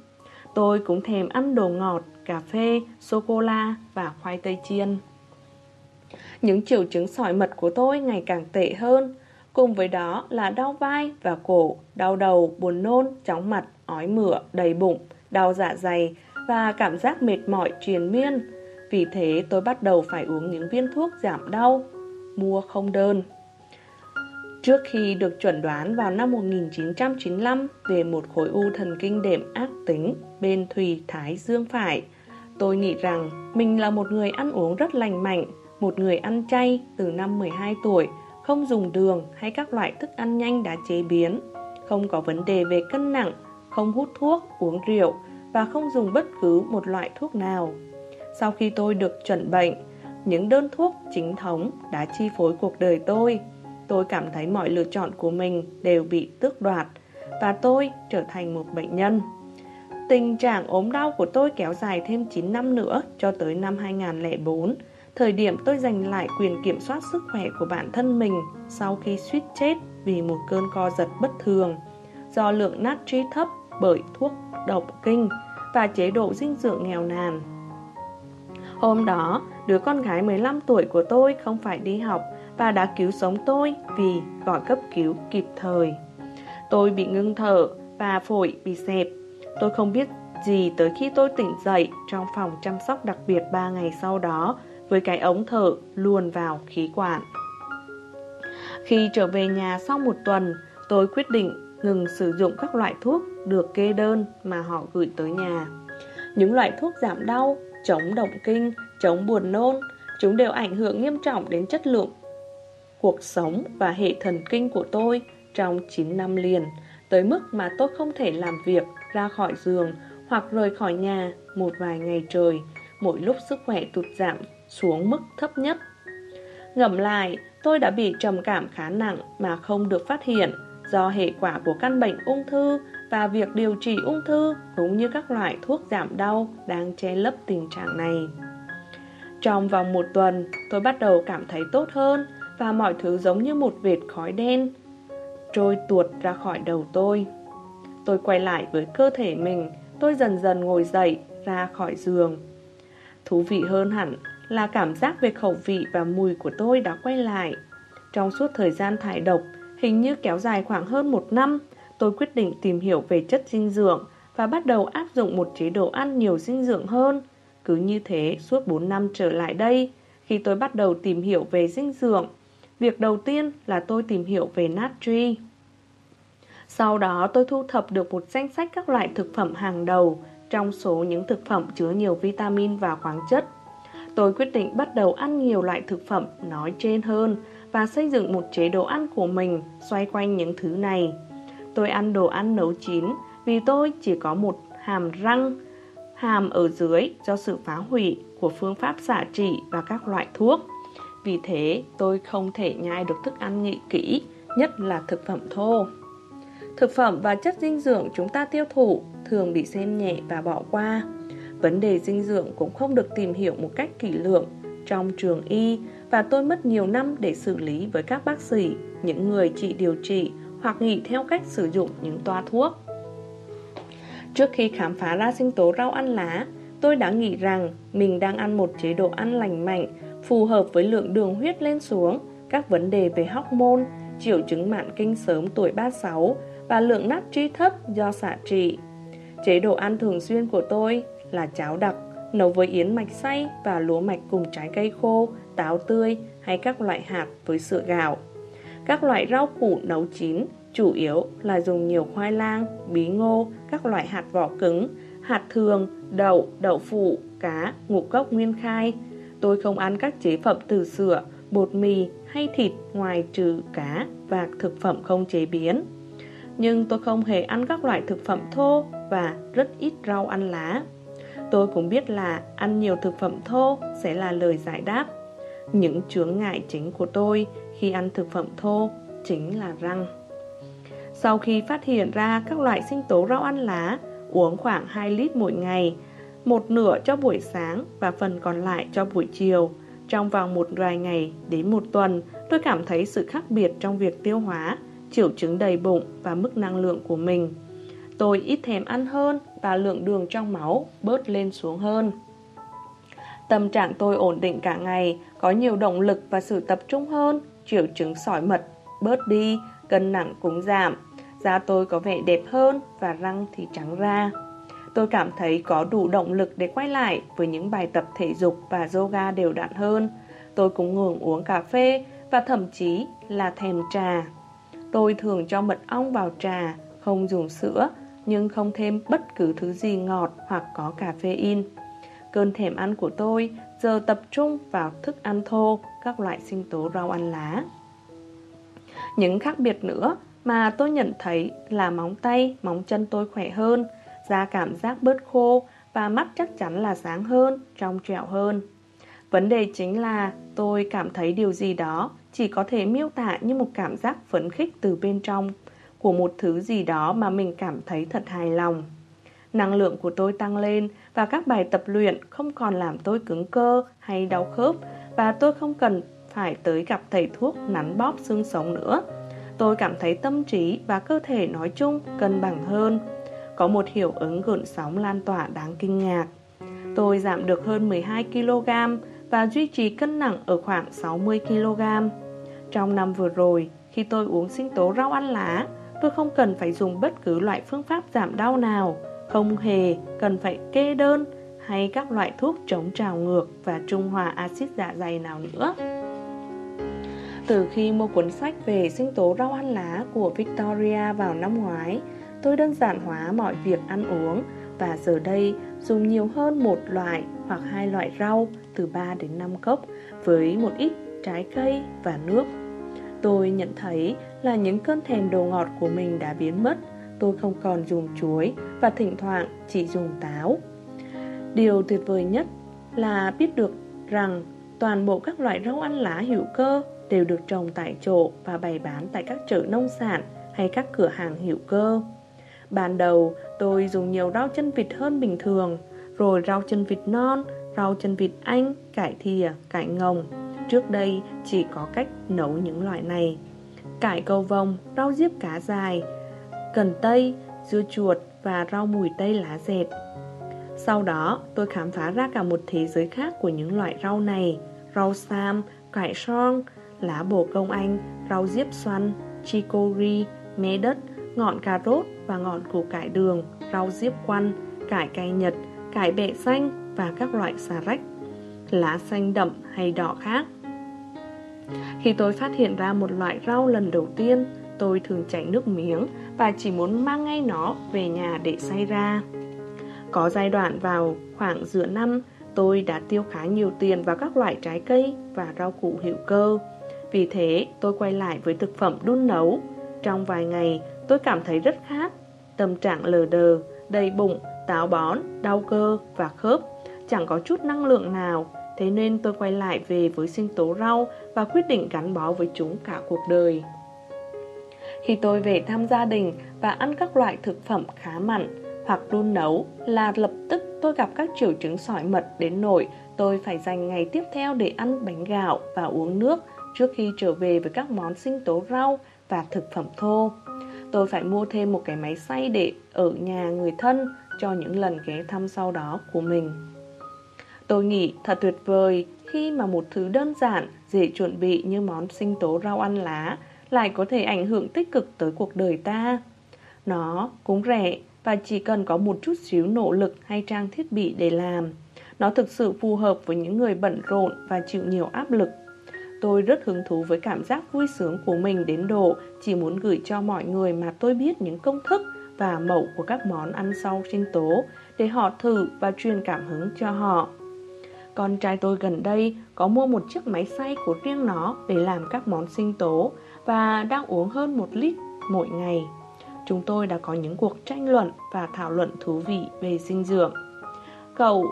Tôi cũng thèm ăn đồ ngọt, cà phê, sô-cô-la và khoai tây chiên. Những triệu chứng sỏi mật của tôi ngày càng tệ hơn. Cùng với đó là đau vai và cổ, đau đầu, buồn nôn, chóng mặt, ói mửa, đầy bụng, đau dạ dày và cảm giác mệt mỏi triền miên. Vì thế tôi bắt đầu phải uống những viên thuốc giảm đau, mua không đơn. Trước khi được chuẩn đoán vào năm 1995 về một khối u thần kinh đệm ác tính bên thùy thái dương phải, tôi nghĩ rằng mình là một người ăn uống rất lành mạnh, một người ăn chay từ năm 12 tuổi, không dùng đường hay các loại thức ăn nhanh đã chế biến, không có vấn đề về cân nặng, không hút thuốc, uống rượu và không dùng bất cứ một loại thuốc nào. Sau khi tôi được chuẩn bệnh, những đơn thuốc chính thống đã chi phối cuộc đời tôi tôi cảm thấy mọi lựa chọn của mình đều bị tước đoạt và tôi trở thành một bệnh nhân. Tình trạng ốm đau của tôi kéo dài thêm 9 năm nữa cho tới năm 2004, thời điểm tôi giành lại quyền kiểm soát sức khỏe của bản thân mình sau khi suýt chết vì một cơn co giật bất thường do lượng natri thấp bởi thuốc độc kinh và chế độ dinh dưỡng nghèo nàn. Hôm đó, đứa con gái 15 tuổi của tôi không phải đi học và đã cứu sống tôi vì gọi cấp cứu kịp thời. Tôi bị ngưng thở và phổi bị xẹp. Tôi không biết gì tới khi tôi tỉnh dậy trong phòng chăm sóc đặc biệt 3 ngày sau đó với cái ống thở luồn vào khí quản. Khi trở về nhà sau một tuần, tôi quyết định ngừng sử dụng các loại thuốc được kê đơn mà họ gửi tới nhà. Những loại thuốc giảm đau, chống động kinh, chống buồn nôn, chúng đều ảnh hưởng nghiêm trọng đến chất lượng cuộc sống và hệ thần kinh của tôi trong 9 năm liền, tới mức mà tôi không thể làm việc, ra khỏi giường hoặc rời khỏi nhà một vài ngày trời, mỗi lúc sức khỏe tụt giảm xuống mức thấp nhất. Ngẫm lại, tôi đã bị trầm cảm khá nặng mà không được phát hiện do hệ quả của căn bệnh ung thư và việc điều trị ung thư cũng như các loại thuốc giảm đau đang che lấp tình trạng này. Trong vòng một tuần, tôi bắt đầu cảm thấy tốt hơn và mọi thứ giống như một vệt khói đen trôi tuột ra khỏi đầu tôi. Tôi quay lại với cơ thể mình, tôi dần dần ngồi dậy ra khỏi giường. Thú vị hơn hẳn là cảm giác về khẩu vị và mùi của tôi đã quay lại. Trong suốt thời gian thải độc, hình như kéo dài khoảng hơn một năm, tôi quyết định tìm hiểu về chất dinh dưỡng và bắt đầu áp dụng một chế độ ăn nhiều dinh dưỡng hơn. Cứ như thế suốt 4 năm trở lại đây, khi tôi bắt đầu tìm hiểu về dinh dưỡng, việc đầu tiên là tôi tìm hiểu về natri. Sau đó tôi thu thập được một danh sách các loại thực phẩm hàng đầu trong số những thực phẩm chứa nhiều vitamin và khoáng chất. Tôi quyết định bắt đầu ăn nhiều loại thực phẩm nói trên hơn và xây dựng một chế độ ăn của mình xoay quanh những thứ này. Tôi ăn đồ ăn nấu chín vì tôi chỉ có một hàm răng, hàm ở dưới do sự phá hủy của phương pháp xạ trị và các loại thuốc. Vì thế, tôi không thể nhai được thức ăn nghị kỹ, nhất là thực phẩm thô. Thực phẩm và chất dinh dưỡng chúng ta tiêu thụ thường bị xem nhẹ và bỏ qua. Vấn đề dinh dưỡng cũng không được tìm hiểu một cách kỹ lưỡng trong trường y và tôi mất nhiều năm để xử lý với các bác sĩ, những người trị điều trị hoặc nghỉ theo cách sử dụng những toa thuốc. Trước khi khám phá ra sinh tố rau ăn lá, tôi đã nghĩ rằng mình đang ăn một chế độ ăn lành mạnh, phù hợp với lượng đường huyết lên xuống, các vấn đề về hormone, triệu chứng mạn kinh sớm tuổi 36 và lượng natri thấp do xạ trị. Chế độ ăn thường xuyên của tôi là cháo đặc, nấu với yến mạch xay và lúa mạch cùng trái cây khô, táo tươi hay các loại hạt với sữa gạo. Các loại rau củ nấu chín chủ yếu là dùng nhiều khoai lang, bí ngô, các loại hạt vỏ cứng, hạt thường, đậu, đậu phụ, cá, ngũ cốc nguyên khai. Tôi không ăn các chế phẩm từ sữa, bột mì hay thịt ngoài trừ cá và thực phẩm không chế biến. Nhưng tôi không hề ăn các loại thực phẩm thô và rất ít rau ăn lá. Tôi cũng biết là ăn nhiều thực phẩm thô sẽ là lời giải đáp. Những chướng ngại chính của tôi khi ăn thực phẩm thô chính là răng. Sau khi phát hiện ra các loại sinh tố rau ăn lá, uống khoảng 2 lít mỗi ngày, một nửa cho buổi sáng và phần còn lại cho buổi chiều. Trong vòng một vài ngày đến một tuần, tôi cảm thấy sự khác biệt trong việc tiêu hóa, triệu chứng đầy bụng và mức năng lượng của mình. Tôi ít thèm ăn hơn và lượng đường trong máu bớt lên xuống hơn. Tâm trạng tôi ổn định cả ngày, có nhiều động lực và sự tập trung hơn, triệu chứng sỏi mật bớt đi, cân nặng cũng giảm. Da tôi có vẻ đẹp hơn và răng thì trắng ra. Tôi cảm thấy có đủ động lực để quay lại với những bài tập thể dục và yoga đều đặn hơn. Tôi cũng ngừng uống cà phê và thậm chí là thèm trà. Tôi thường cho mật ong vào trà, không dùng sữa, nhưng không thêm bất cứ thứ gì ngọt hoặc có caffeine. Cơn thèm ăn của tôi giờ tập trung vào thức ăn thô, các loại sinh tố rau ăn lá. Những khác biệt nữa mà tôi nhận thấy là móng tay, móng chân tôi khỏe hơn, da cảm giác bớt khô và mắt chắc chắn là sáng hơn, trong trẻo hơn. Vấn đề chính là tôi cảm thấy điều gì đó chỉ có thể miêu tả như một cảm giác phấn khích từ bên trong của một thứ gì đó mà mình cảm thấy thật hài lòng. Năng lượng của tôi tăng lên và các bài tập luyện không còn làm tôi cứng cơ hay đau khớp và tôi không cần phải tới gặp thầy thuốc nắn bóp xương sống nữa. Tôi cảm thấy tâm trí và cơ thể nói chung cân bằng hơn. Có một hiệu ứng gợn sóng lan tỏa đáng kinh ngạc. Tôi giảm được hơn 12 kg và duy trì cân nặng ở khoảng 60 kg. Trong năm vừa rồi, khi tôi uống sinh tố rau ăn lá, tôi không cần phải dùng bất cứ loại phương pháp giảm đau nào, không hề cần phải kê đơn hay các loại thuốc chống trào ngược và trung hòa axit dạ dày nào nữa. Từ khi mua cuốn sách về sinh tố rau ăn lá của Victoria vào năm ngoái, tôi đơn giản hóa mọi việc ăn uống và giờ đây dùng nhiều hơn một loại hoặc hai loại rau từ 3 đến 5 cốc với một ít trái cây và nước. Tôi nhận thấy là những cơn thèm đồ ngọt của mình đã biến mất, tôi không còn dùng chuối và thỉnh thoảng chỉ dùng táo. Điều tuyệt vời nhất là biết được rằng toàn bộ các loại rau ăn lá hữu cơ đều được trồng tại chỗ và bày bán tại các chợ nông sản hay các cửa hàng hữu cơ. Ban đầu tôi dùng nhiều rau chân vịt hơn bình thường, rồi rau chân vịt non, rau chân vịt anh, cải thìa, cải ngồng. Trước đây chỉ có cách nấu những loại này. Cải cầu vồng, rau diếp cá dài, cần tây, dưa chuột và rau mùi tây lá dẹt. Sau đó, tôi khám phá ra cả một thế giới khác của những loại rau này. Rau sam, cải son, lá bồ công anh, rau diếp xoăn, chicory, mé đất, ngọn cà rốt và ngọn củ cải đường, rau diếp quăn, cải cay nhật, cải bẹ xanh và các loại xà rách, lá xanh đậm hay đỏ khác. Khi tôi phát hiện ra một loại rau lần đầu tiên, tôi thường chảy nước miếng và chỉ muốn mang ngay nó về nhà để xay ra. Có giai đoạn vào khoảng giữa năm, tôi đã tiêu khá nhiều tiền vào các loại trái cây và rau củ hữu cơ. Vì thế, tôi quay lại với thực phẩm đun nấu. Trong vài ngày, tôi cảm thấy rất khát, tâm trạng lờ đờ, đầy bụng, táo bón, đau cơ và khớp, chẳng có chút năng lượng nào. Thế nên tôi quay lại về với sinh tố rau và quyết định gắn bó với chúng cả cuộc đời. Khi tôi về thăm gia đình và ăn các loại thực phẩm khá mặn hoặc đun nấu là lập tức tôi gặp các triệu chứng sỏi mật đến nỗi tôi phải dành ngày tiếp theo để ăn bánh gạo và uống nước trước khi trở về với các món sinh tố rau và thực phẩm thô. Tôi phải mua thêm một cái máy xay để ở nhà người thân cho những lần ghé thăm sau đó của mình. Tôi nghĩ thật tuyệt vời khi mà một thứ đơn giản, dễ chuẩn bị như món sinh tố rau ăn lá lại có thể ảnh hưởng tích cực tới cuộc đời ta. Nó cũng rẻ và chỉ cần có một chút xíu nỗ lực hay trang thiết bị để làm. Nó thực sự phù hợp với những người bận rộn và chịu nhiều áp lực. Tôi rất hứng thú với cảm giác vui sướng của mình đến độ chỉ muốn gửi cho mọi người mà tôi biết những công thức và mẫu của các món ăn sau sinh tố để họ thử và truyền cảm hứng cho họ. Con trai tôi gần đây có mua một chiếc máy xay của riêng nó để làm các món sinh tố và đang uống hơn một lít mỗi ngày. Chúng tôi đã có những cuộc tranh luận và thảo luận thú vị về dinh dưỡng. Cậu,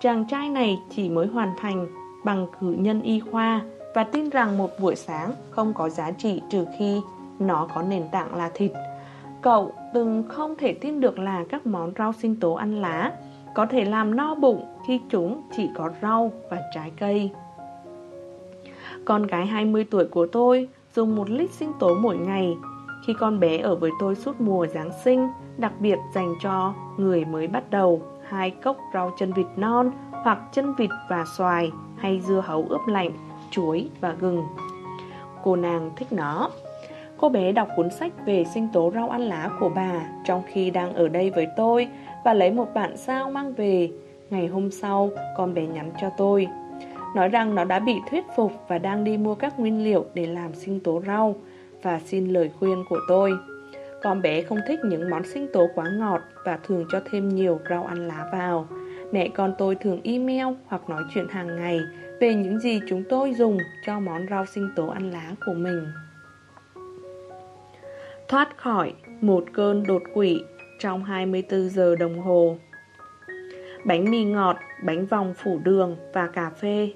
chàng trai này chỉ mới hoàn thành bằng cử nhân y khoa và tin rằng một buổi sáng không có giá trị trừ khi nó có nền tảng là thịt. Cậu từng không thể tin được là các món rau sinh tố ăn lá có thể làm no bụng khi chúng chỉ có rau và trái cây. Con gái 20 tuổi của tôi dùng một lít sinh tố mỗi ngày khi con bé ở với tôi suốt mùa Giáng sinh, đặc biệt dành cho người mới bắt đầu hai cốc rau chân vịt non hoặc chân vịt và xoài hay dưa hấu ướp lạnh, chuối và gừng. Cô nàng thích nó. Cô bé đọc cuốn sách về sinh tố rau ăn lá của bà trong khi đang ở đây với tôi và lấy một bản sao mang về. Ngày hôm sau, con bé nhắn cho tôi. Nói rằng nó đã bị thuyết phục và đang đi mua các nguyên liệu để làm sinh tố rau và xin lời khuyên của tôi. Con bé không thích những món sinh tố quá ngọt và thường cho thêm nhiều rau ăn lá vào. Mẹ con tôi thường email hoặc nói chuyện hàng ngày về những gì chúng tôi dùng cho món rau sinh tố ăn lá của mình. Thoát khỏi một cơn đột quỵ trong 24 giờ đồng hồ. Bánh mì ngọt, bánh vòng phủ đường và cà phê.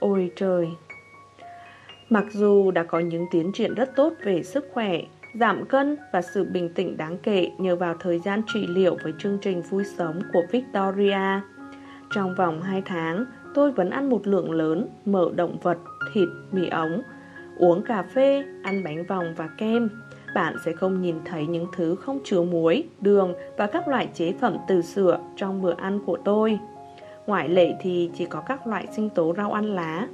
Ôi trời! Mặc dù đã có những tiến triển rất tốt về sức khỏe, giảm cân và sự bình tĩnh đáng kể nhờ vào thời gian trị liệu với chương trình vui sống của Victoria. Trong vòng 2 tháng, tôi vẫn ăn một lượng lớn mỡ động vật, thịt, mì ống, uống cà phê, ăn bánh vòng và kem. Bạn sẽ không nhìn thấy những thứ không chứa muối, đường và các loại chế phẩm từ sữa trong bữa ăn của tôi. Ngoại lệ thì chỉ có các loại sinh tố rau ăn lá,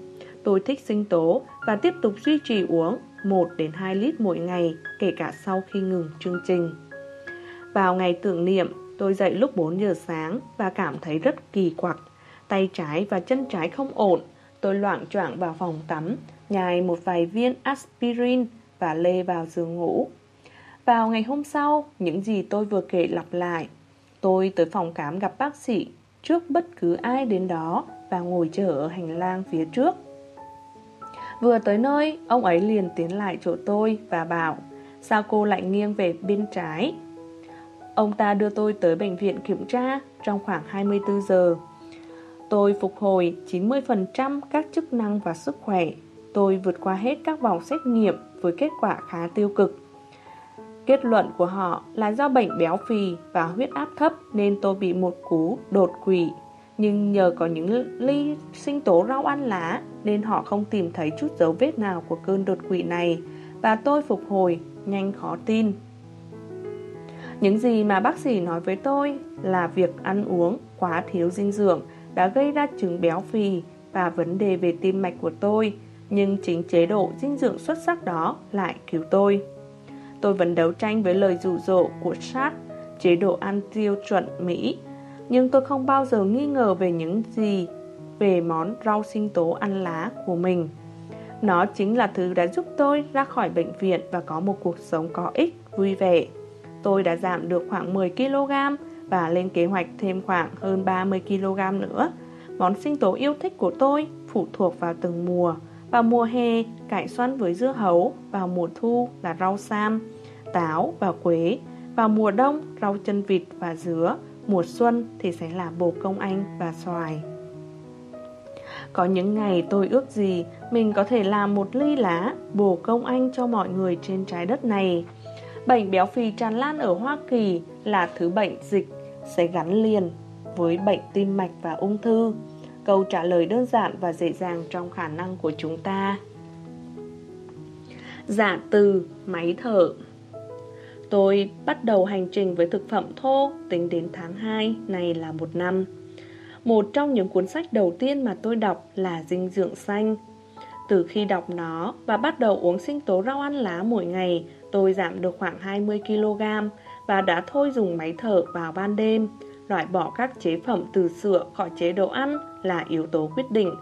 Tôi thích sinh tố và tiếp tục duy trì uống 1 đến 2 lít mỗi ngày, kể cả sau khi ngừng chương trình. Vào ngày tưởng niệm, tôi dậy lúc 4 giờ sáng và cảm thấy rất kỳ quặc. Tay trái và chân trái không ổn. Tôi loạn choạng vào phòng tắm, nhai một vài viên aspirin và lê vào giường ngủ. Vào ngày hôm sau, những gì tôi vừa kể lặp lại. Tôi tới phòng khám gặp bác sĩ trước bất cứ ai đến đó và ngồi chờ ở hành lang phía trước. Vừa tới nơi, ông ấy liền tiến lại chỗ tôi và bảo Sao cô lại nghiêng về bên trái? Ông ta đưa tôi tới bệnh viện kiểm tra trong khoảng 24 giờ. Tôi phục hồi 90% các chức năng và sức khỏe. Tôi vượt qua hết các vòng xét nghiệm với kết quả khá tiêu cực. Kết luận của họ là do bệnh béo phì và huyết áp thấp nên tôi bị một cú đột quỵ. Nhưng nhờ có những ly sinh tố rau ăn lá nên họ không tìm thấy chút dấu vết nào của cơn đột quỵ này và tôi phục hồi, nhanh khó tin. Những gì mà bác sĩ nói với tôi là việc ăn uống quá thiếu dinh dưỡng đã gây ra chứng béo phì và vấn đề về tim mạch của tôi, nhưng chính chế độ dinh dưỡng xuất sắc đó lại cứu tôi. Tôi vẫn đấu tranh với lời rủ rỗ của sát chế độ ăn tiêu chuẩn Mỹ, nhưng tôi không bao giờ nghi ngờ về những gì về món rau sinh tố ăn lá của mình. Nó chính là thứ đã giúp tôi ra khỏi bệnh viện và có một cuộc sống có ích, vui vẻ. Tôi đã giảm được khoảng 10kg và lên kế hoạch thêm khoảng hơn 30kg nữa. Món sinh tố yêu thích của tôi phụ thuộc vào từng mùa. Vào mùa hè, cải xoăn với dưa hấu, vào mùa thu là rau sam, táo và quế, vào mùa đông rau chân vịt và dứa, mùa xuân thì sẽ là bồ công anh và xoài. Có những ngày tôi ước gì mình có thể làm một ly lá bồ công anh cho mọi người trên trái đất này. Bệnh béo phì tràn lan ở Hoa Kỳ là thứ bệnh dịch sẽ gắn liền với bệnh tim mạch và ung thư. Câu trả lời đơn giản và dễ dàng trong khả năng của chúng ta. Giả từ máy thở Tôi bắt đầu hành trình với thực phẩm thô tính đến tháng 2 này là một năm. Một trong những cuốn sách đầu tiên mà tôi đọc là Dinh dưỡng xanh. Từ khi đọc nó và bắt đầu uống sinh tố rau ăn lá mỗi ngày, tôi giảm được khoảng 20kg và đã thôi dùng máy thở vào ban đêm. Loại bỏ các chế phẩm từ sữa khỏi chế độ ăn là yếu tố quyết định.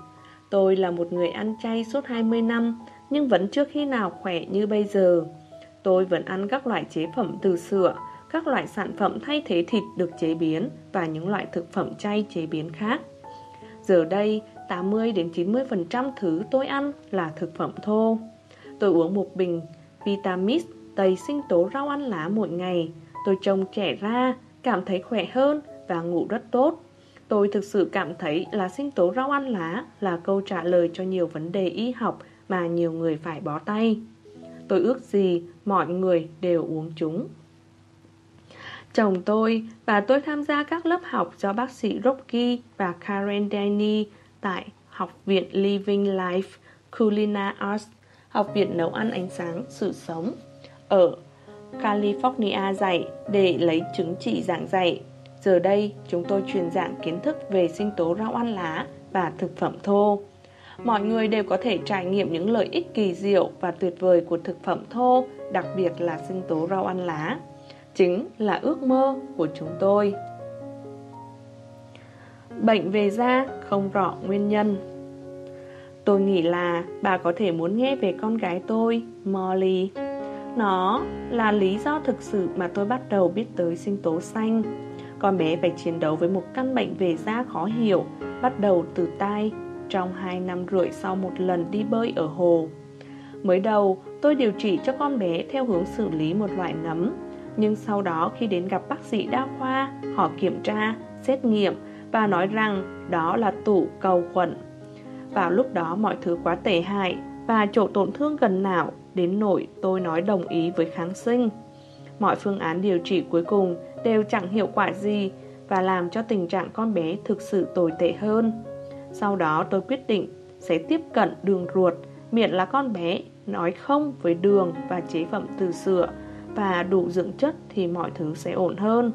Tôi là một người ăn chay suốt 20 năm, nhưng vẫn chưa khi nào khỏe như bây giờ. Tôi vẫn ăn các loại chế phẩm từ sữa, các loại sản phẩm thay thế thịt được chế biến và những loại thực phẩm chay chế biến khác. Giờ đây, 80 đến 90% thứ tôi ăn là thực phẩm thô. Tôi uống một bình Vitamix đầy sinh tố rau ăn lá mỗi ngày. Tôi trông trẻ ra, cảm thấy khỏe hơn và ngủ rất tốt. Tôi thực sự cảm thấy là sinh tố rau ăn lá là câu trả lời cho nhiều vấn đề y học mà nhiều người phải bó tay. Tôi ước gì mọi người đều uống chúng. Chồng tôi và tôi tham gia các lớp học do bác sĩ Rocky và Karen Danny tại Học viện Living Life Culinary Arts, Học viện Nấu ăn ánh sáng sự sống ở California dạy để lấy chứng chỉ giảng dạy. Giờ đây, chúng tôi truyền giảng kiến thức về sinh tố rau ăn lá và thực phẩm thô. Mọi người đều có thể trải nghiệm những lợi ích kỳ diệu và tuyệt vời của thực phẩm thô, đặc biệt là sinh tố rau ăn lá. Chính là ước mơ của chúng tôi. Bệnh về da không rõ nguyên nhân Tôi nghĩ là bà có thể muốn nghe về con gái tôi, Molly. Nó là lý do thực sự mà tôi bắt đầu biết tới sinh tố xanh. Con bé phải chiến đấu với một căn bệnh về da khó hiểu, bắt đầu từ tai, trong 2 năm rưỡi sau một lần đi bơi ở hồ. Mới đầu, tôi điều trị cho con bé theo hướng xử lý một loại nấm, nhưng sau đó khi đến gặp bác sĩ đa khoa, họ kiểm tra, xét nghiệm và nói rằng đó là tủ cầu khuẩn. Vào lúc đó mọi thứ quá tệ hại và chỗ tổn thương gần não đến nỗi tôi nói đồng ý với kháng sinh. Mọi phương án điều trị cuối cùng đều chẳng hiệu quả gì và làm cho tình trạng con bé thực sự tồi tệ hơn. Sau đó tôi quyết định sẽ tiếp cận đường ruột miễn là con bé nói không với đường và chế phẩm từ sữa và đủ dưỡng chất thì mọi thứ sẽ ổn hơn.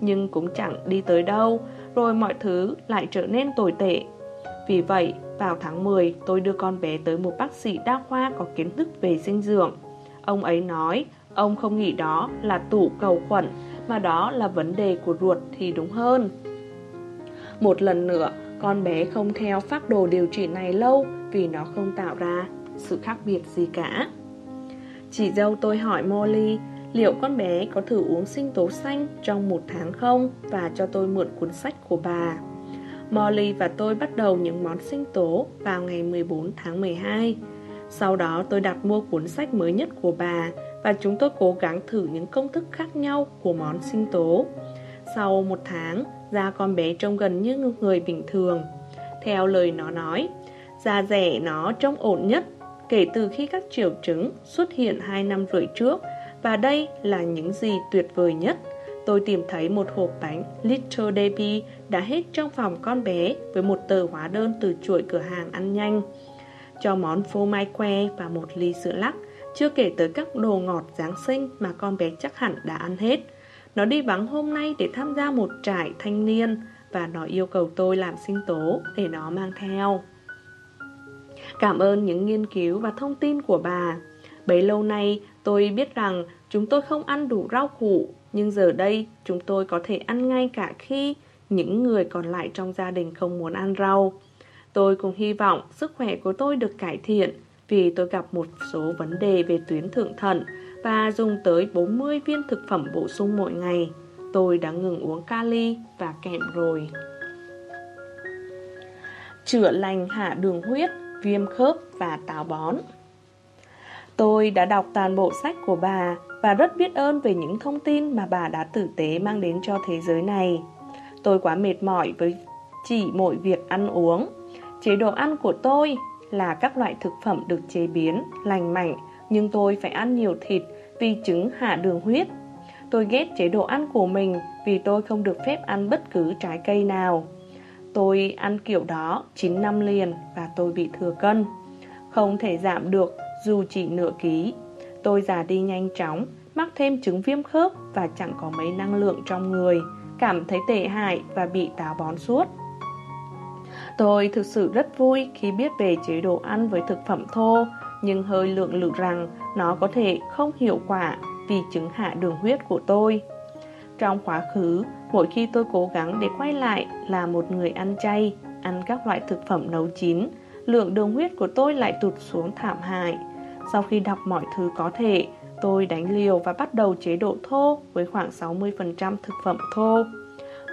Nhưng cũng chẳng đi tới đâu, rồi mọi thứ lại trở nên tồi tệ. Vì vậy, vào tháng 10, tôi đưa con bé tới một bác sĩ đa khoa có kiến thức về dinh dưỡng. Ông ấy nói, ông không nghĩ đó là tủ cầu khuẩn, mà đó là vấn đề của ruột thì đúng hơn. Một lần nữa, con bé không theo phác đồ điều trị này lâu vì nó không tạo ra sự khác biệt gì cả. Chị dâu tôi hỏi Molly liệu con bé có thử uống sinh tố xanh trong một tháng không và cho tôi mượn cuốn sách của bà. Molly và tôi bắt đầu những món sinh tố vào ngày 14 tháng 12. Sau đó tôi đặt mua cuốn sách mới nhất của bà và chúng tôi cố gắng thử những công thức khác nhau của món sinh tố. Sau một tháng, da con bé trông gần như người bình thường. Theo lời nó nói, da rẻ nó trông ổn nhất kể từ khi các triệu chứng xuất hiện 2 năm rưỡi trước Và đây là những gì tuyệt vời nhất Tôi tìm thấy một hộp bánh Little Debbie đã hết trong phòng con bé với một tờ hóa đơn từ chuỗi cửa hàng ăn nhanh. Cho món phô mai que và một ly sữa lắc, chưa kể tới các đồ ngọt Giáng sinh mà con bé chắc hẳn đã ăn hết. Nó đi vắng hôm nay để tham gia một trại thanh niên và nó yêu cầu tôi làm sinh tố để nó mang theo. Cảm ơn những nghiên cứu và thông tin của bà. Bấy lâu nay tôi biết rằng chúng tôi không ăn đủ rau củ nhưng giờ đây chúng tôi có thể ăn ngay cả khi những người còn lại trong gia đình không muốn ăn rau. Tôi cũng hy vọng sức khỏe của tôi được cải thiện vì tôi gặp một số vấn đề về tuyến thượng thận và dùng tới 40 viên thực phẩm bổ sung mỗi ngày. Tôi đã ngừng uống kali và kẹm rồi. Chữa lành hạ đường huyết, viêm khớp và táo bón. Tôi đã đọc toàn bộ sách của bà và rất biết ơn về những thông tin mà bà đã tử tế mang đến cho thế giới này. Tôi quá mệt mỏi với chỉ mỗi việc ăn uống. Chế độ ăn của tôi là các loại thực phẩm được chế biến, lành mạnh, nhưng tôi phải ăn nhiều thịt vì chứng hạ đường huyết. Tôi ghét chế độ ăn của mình vì tôi không được phép ăn bất cứ trái cây nào. Tôi ăn kiểu đó 9 năm liền và tôi bị thừa cân. Không thể giảm được dù chỉ nửa ký Tôi già đi nhanh chóng, mắc thêm chứng viêm khớp và chẳng có mấy năng lượng trong người, cảm thấy tệ hại và bị táo bón suốt. Tôi thực sự rất vui khi biết về chế độ ăn với thực phẩm thô, nhưng hơi lượng lự rằng nó có thể không hiệu quả vì chứng hạ đường huyết của tôi. Trong quá khứ, mỗi khi tôi cố gắng để quay lại là một người ăn chay, ăn các loại thực phẩm nấu chín, lượng đường huyết của tôi lại tụt xuống thảm hại. Sau khi đọc mọi thứ có thể, tôi đánh liều và bắt đầu chế độ thô với khoảng 60% thực phẩm thô.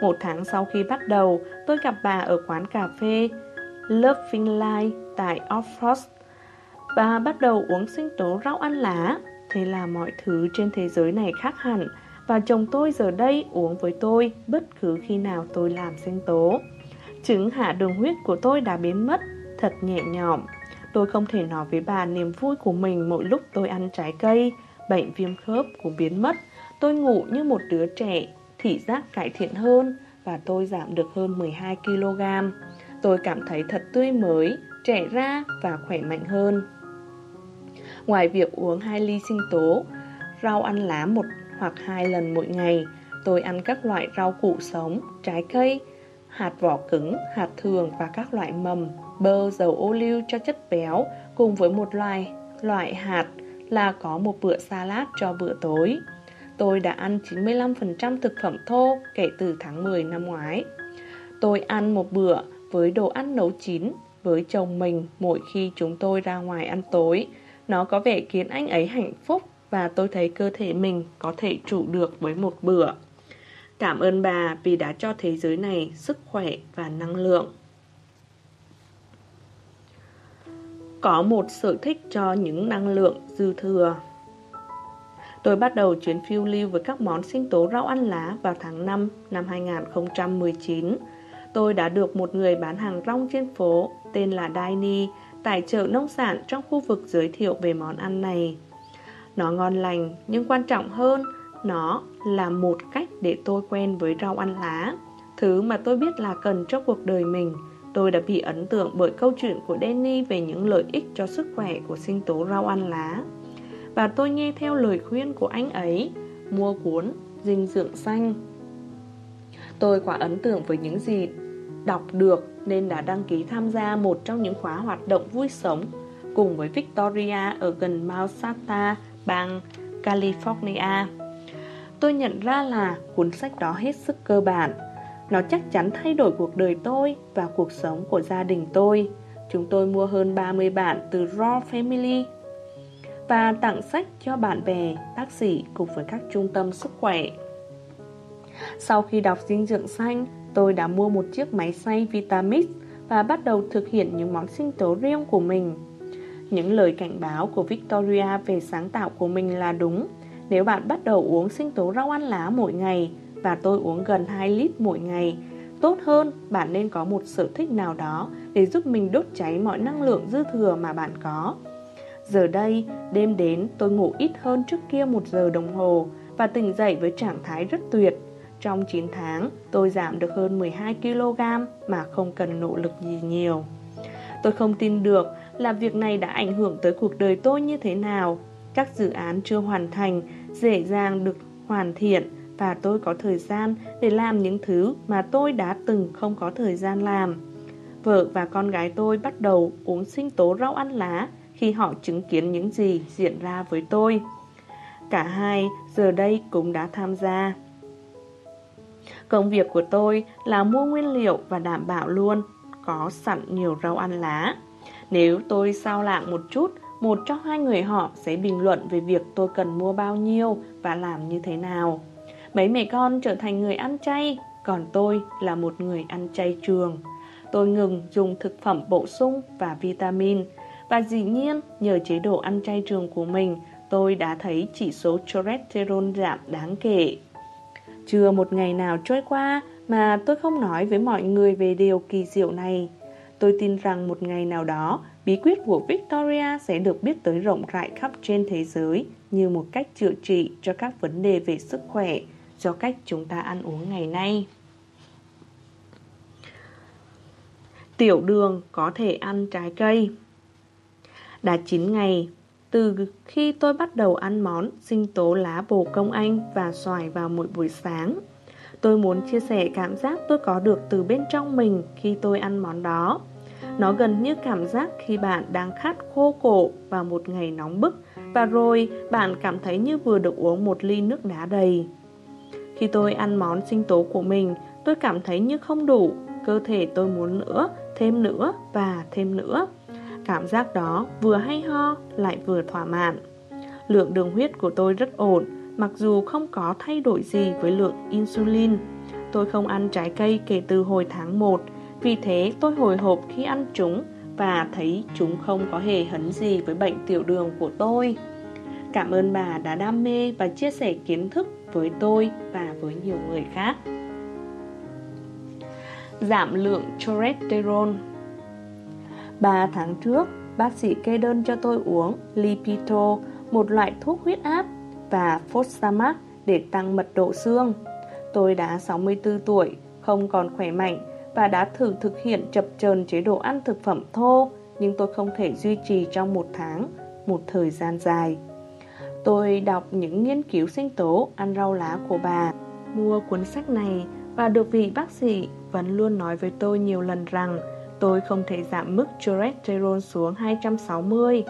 Một tháng sau khi bắt đầu, tôi gặp bà ở quán cà phê Loving Life tại Oxford. Bà bắt đầu uống sinh tố rau ăn lá. Thế là mọi thứ trên thế giới này khác hẳn và chồng tôi giờ đây uống với tôi bất cứ khi nào tôi làm sinh tố. Chứng hạ đường huyết của tôi đã biến mất, thật nhẹ nhõm. Tôi không thể nói với bà niềm vui của mình mỗi lúc tôi ăn trái cây, bệnh viêm khớp cũng biến mất. Tôi ngủ như một đứa trẻ, thị giác cải thiện hơn và tôi giảm được hơn 12kg. Tôi cảm thấy thật tươi mới, trẻ ra và khỏe mạnh hơn. Ngoài việc uống 2 ly sinh tố, rau ăn lá một hoặc hai lần mỗi ngày, tôi ăn các loại rau củ sống, trái cây, hạt vỏ cứng, hạt thường và các loại mầm, bơ, dầu ô liu cho chất béo cùng với một loài loại hạt là có một bữa salad cho bữa tối. Tôi đã ăn 95% thực phẩm thô kể từ tháng 10 năm ngoái. Tôi ăn một bữa với đồ ăn nấu chín với chồng mình mỗi khi chúng tôi ra ngoài ăn tối. Nó có vẻ khiến anh ấy hạnh phúc và tôi thấy cơ thể mình có thể trụ được với một bữa. Cảm ơn bà vì đã cho thế giới này sức khỏe và năng lượng. Có một sở thích cho những năng lượng dư thừa. Tôi bắt đầu chuyến phiêu lưu với các món sinh tố rau ăn lá vào tháng 5 năm 2019. Tôi đã được một người bán hàng rong trên phố, tên là Daini, tài trợ nông sản trong khu vực giới thiệu về món ăn này. Nó ngon lành, nhưng quan trọng hơn, nó là một cách để tôi quen với rau ăn lá Thứ mà tôi biết là cần cho cuộc đời mình Tôi đã bị ấn tượng bởi câu chuyện của Danny về những lợi ích cho sức khỏe của sinh tố rau ăn lá. Và tôi nghe theo lời khuyên của anh ấy Mua cuốn dinh dưỡng xanh. Tôi quá ấn tượng với những gì đọc được Nên đã đăng ký tham gia một trong những khóa hoạt động vui sống Cùng với Victoria ở gần Mount Santa, bang California. Tôi nhận ra là cuốn sách đó hết sức cơ bản. Nó chắc chắn thay đổi cuộc đời tôi và cuộc sống của gia đình tôi. Chúng tôi mua hơn 30 bản từ Raw Family. Và tặng sách cho bạn bè, bác sĩ cùng với các trung tâm sức khỏe. Sau khi đọc dinh dưỡng xanh Tôi đã mua một chiếc máy xay Vitamix Và bắt đầu thực hiện những món sinh tố riêng của mình. Những lời cảnh báo của Victoria về sáng tạo của mình là đúng. Nếu bạn bắt đầu uống sinh tố rau ăn lá mỗi ngày và tôi uống gần 2 lít mỗi ngày, tốt hơn bạn nên có một sở thích nào đó để giúp mình đốt cháy mọi năng lượng dư thừa mà bạn có. Giờ đây, đêm đến tôi ngủ ít hơn trước kia một giờ đồng hồ và tỉnh dậy với trạng thái rất tuyệt. Trong 9 tháng, tôi giảm được hơn 12kg mà không cần nỗ lực gì nhiều. Tôi không tin được là việc này đã ảnh hưởng tới cuộc đời tôi như thế nào. Các dự án chưa hoàn thành, dễ dàng được hoàn thiện và tôi có thời gian để làm những thứ mà tôi đã từng không có thời gian làm. Vợ và con gái tôi bắt đầu uống sinh tố rau ăn lá khi họ chứng kiến những gì diễn ra với tôi. Cả hai giờ đây cũng đã tham gia. Công việc của tôi là mua nguyên liệu và đảm bảo luôn có sẵn nhiều rau ăn lá. Nếu tôi sao lạng một chút, một trong hai người họ sẽ bình luận về việc tôi cần mua bao nhiêu và làm như thế nào. Mấy mẹ con trở thành người ăn chay, còn tôi là một người ăn chay trường. Tôi ngừng dùng thực phẩm bổ sung và vitamin. Và dĩ nhiên, nhờ chế độ ăn chay trường của mình, tôi đã thấy chỉ số cholesterol giảm đáng kể. Chưa một ngày nào trôi qua mà tôi không nói với mọi người về điều kỳ diệu này. Tôi tin rằng một ngày nào đó, bí quyết của Victoria sẽ được biết tới rộng rãi khắp trên thế giới như một cách chữa trị cho các vấn đề về sức khỏe do cách chúng ta ăn uống ngày nay. Tiểu đường có thể ăn trái cây. Đã 9 ngày, từ khi tôi bắt đầu ăn món sinh tố lá bồ công anh và xoài vào mỗi buổi sáng, Tôi muốn chia sẻ cảm giác tôi có được từ bên trong mình khi tôi ăn món đó. Nó gần như cảm giác khi bạn đang khát khô cổ vào một ngày nóng bức Và rồi bạn cảm thấy như vừa được uống một ly nước đá đầy. Khi tôi ăn món sinh tố của mình Tôi cảm thấy như không đủ. Cơ thể tôi muốn nữa, thêm nữa và thêm nữa. Cảm giác đó vừa hay ho lại vừa thỏa mãn. Lượng đường huyết của tôi rất ổn Mặc dù không có thay đổi gì với lượng insulin. Tôi không ăn trái cây kể từ hồi tháng 1 Vì thế tôi hồi hộp khi ăn chúng Và thấy chúng không có hề hấn gì với bệnh tiểu đường của tôi. Cảm ơn bà đã đam mê và chia sẻ kiến thức với tôi và với nhiều người khác Giảm lượng cholesterol 3 tháng trước, bác sĩ kê đơn cho tôi uống Lipito, một loại thuốc huyết áp, và Fosamax để tăng mật độ xương. Tôi đã 64 tuổi, không còn khỏe mạnh và đã thử thực hiện chập chờn chế độ ăn thực phẩm thô, nhưng tôi không thể duy trì trong một tháng, một thời gian dài. Tôi đọc những nghiên cứu sinh tố ăn rau lá của bà, mua cuốn sách này và được vị bác sĩ vẫn luôn nói với tôi nhiều lần rằng tôi không thể giảm mức cholesterol xuống 260.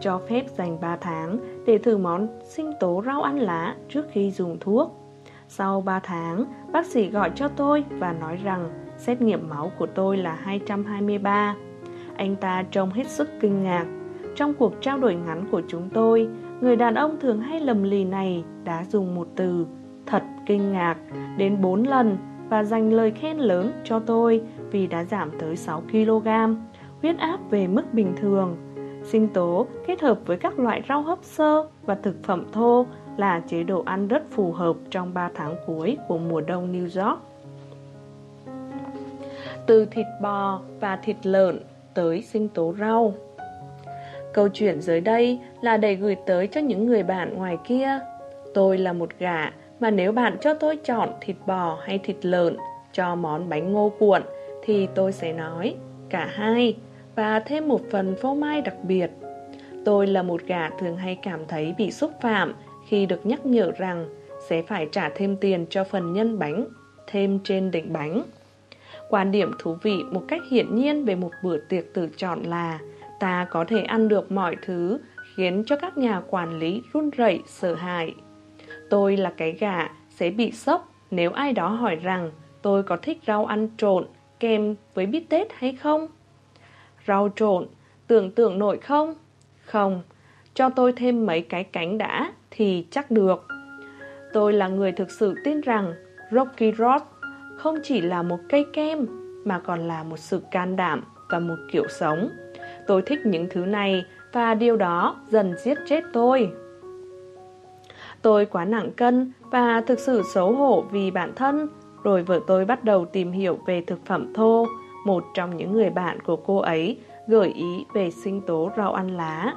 Cho phép dành 3 tháng để thử món sinh tố rau ăn lá trước khi dùng thuốc. Sau 3 tháng, bác sĩ gọi cho tôi và nói rằng xét nghiệm máu của tôi là 223. Anh ta trông hết sức kinh ngạc. Trong cuộc trao đổi ngắn của chúng tôi, người đàn ông thường hay lầm lì này đã dùng một từ thật kinh ngạc đến 4 lần và dành lời khen lớn cho tôi vì đã giảm tới 6kg, huyết áp về mức bình thường. Sinh tố kết hợp với các loại rau hấp sơ và thực phẩm thô là chế độ ăn rất phù hợp trong 3 tháng cuối của mùa đông New York. Từ thịt bò và thịt lợn tới sinh tố rau Câu chuyện dưới đây là để gửi tới cho những người bạn ngoài kia Tôi là một gã mà nếu bạn cho tôi chọn thịt bò hay thịt lợn cho món bánh ngô cuộn, thì tôi sẽ nói cả hai, và thêm một phần phô mai đặc biệt. Tôi là một gã thường hay cảm thấy bị xúc phạm khi được nhắc nhở rằng sẽ phải trả thêm tiền cho phần nhân bánh, thêm trên đỉnh bánh. Quan điểm thú vị một cách hiển nhiên về một bữa tiệc tự chọn là ta có thể ăn được mọi thứ khiến cho các nhà quản lý run rẩy sợ hãi. Tôi là cái gà sẽ bị sốc nếu ai đó hỏi rằng tôi có thích rau ăn trộn kèm với bít tết hay không? Rau trộn, tưởng tượng nổi không? Không, cho tôi thêm mấy cái cánh đã thì chắc được. Tôi là người thực sự tin rằng Rocky Road không chỉ là một cây kem mà còn là một sự can đảm và một kiểu sống. Tôi thích những thứ này, và điều đó dần giết chết tôi. Tôi quá nặng cân và thực sự xấu hổ vì bản thân. Rồi vợ tôi bắt đầu tìm hiểu về thực phẩm thô. Một trong những người bạn của cô ấy gợi ý về sinh tố rau ăn lá.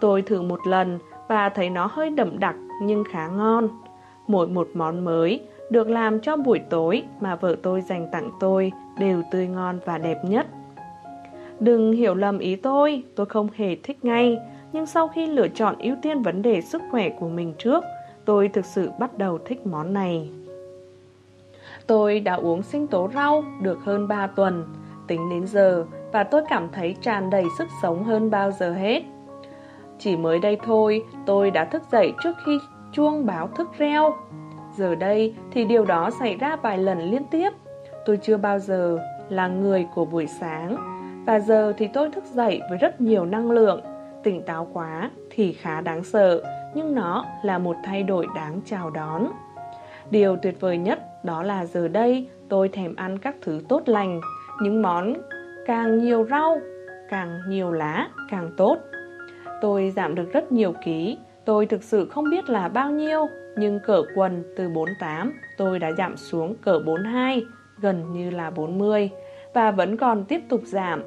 Tôi thử một lần và thấy nó hơi đậm đặc nhưng khá ngon. Mỗi một món mới được làm cho buổi tối mà vợ tôi dành tặng tôi đều tươi ngon và đẹp nhất. Đừng hiểu lầm ý tôi, tôi không hề thích ngay, nhưng sau khi lựa chọn ưu tiên vấn đề sức khỏe của mình trước, tôi thực sự bắt đầu thích món này. Tôi đã uống sinh tố rau được hơn 3 tuần, tính đến giờ, và tôi cảm thấy tràn đầy sức sống hơn bao giờ hết. Chỉ mới đây thôi, tôi đã thức dậy trước khi chuông báo thức reo. Giờ đây thì điều đó xảy ra vài lần liên tiếp. Tôi chưa bao giờ là người của buổi sáng, và giờ thì tôi thức dậy với rất nhiều năng lượng. Tỉnh táo quá thì khá đáng sợ, nhưng nó là một thay đổi đáng chào đón. Điều tuyệt vời nhất đó là giờ đây tôi thèm ăn các thứ tốt lành, những món càng nhiều rau, càng nhiều lá càng tốt. Tôi giảm được rất nhiều ký, tôi thực sự không biết là bao nhiêu, nhưng cỡ quần từ 48 tôi đã giảm xuống cỡ 42, gần như là 40 và vẫn còn tiếp tục giảm.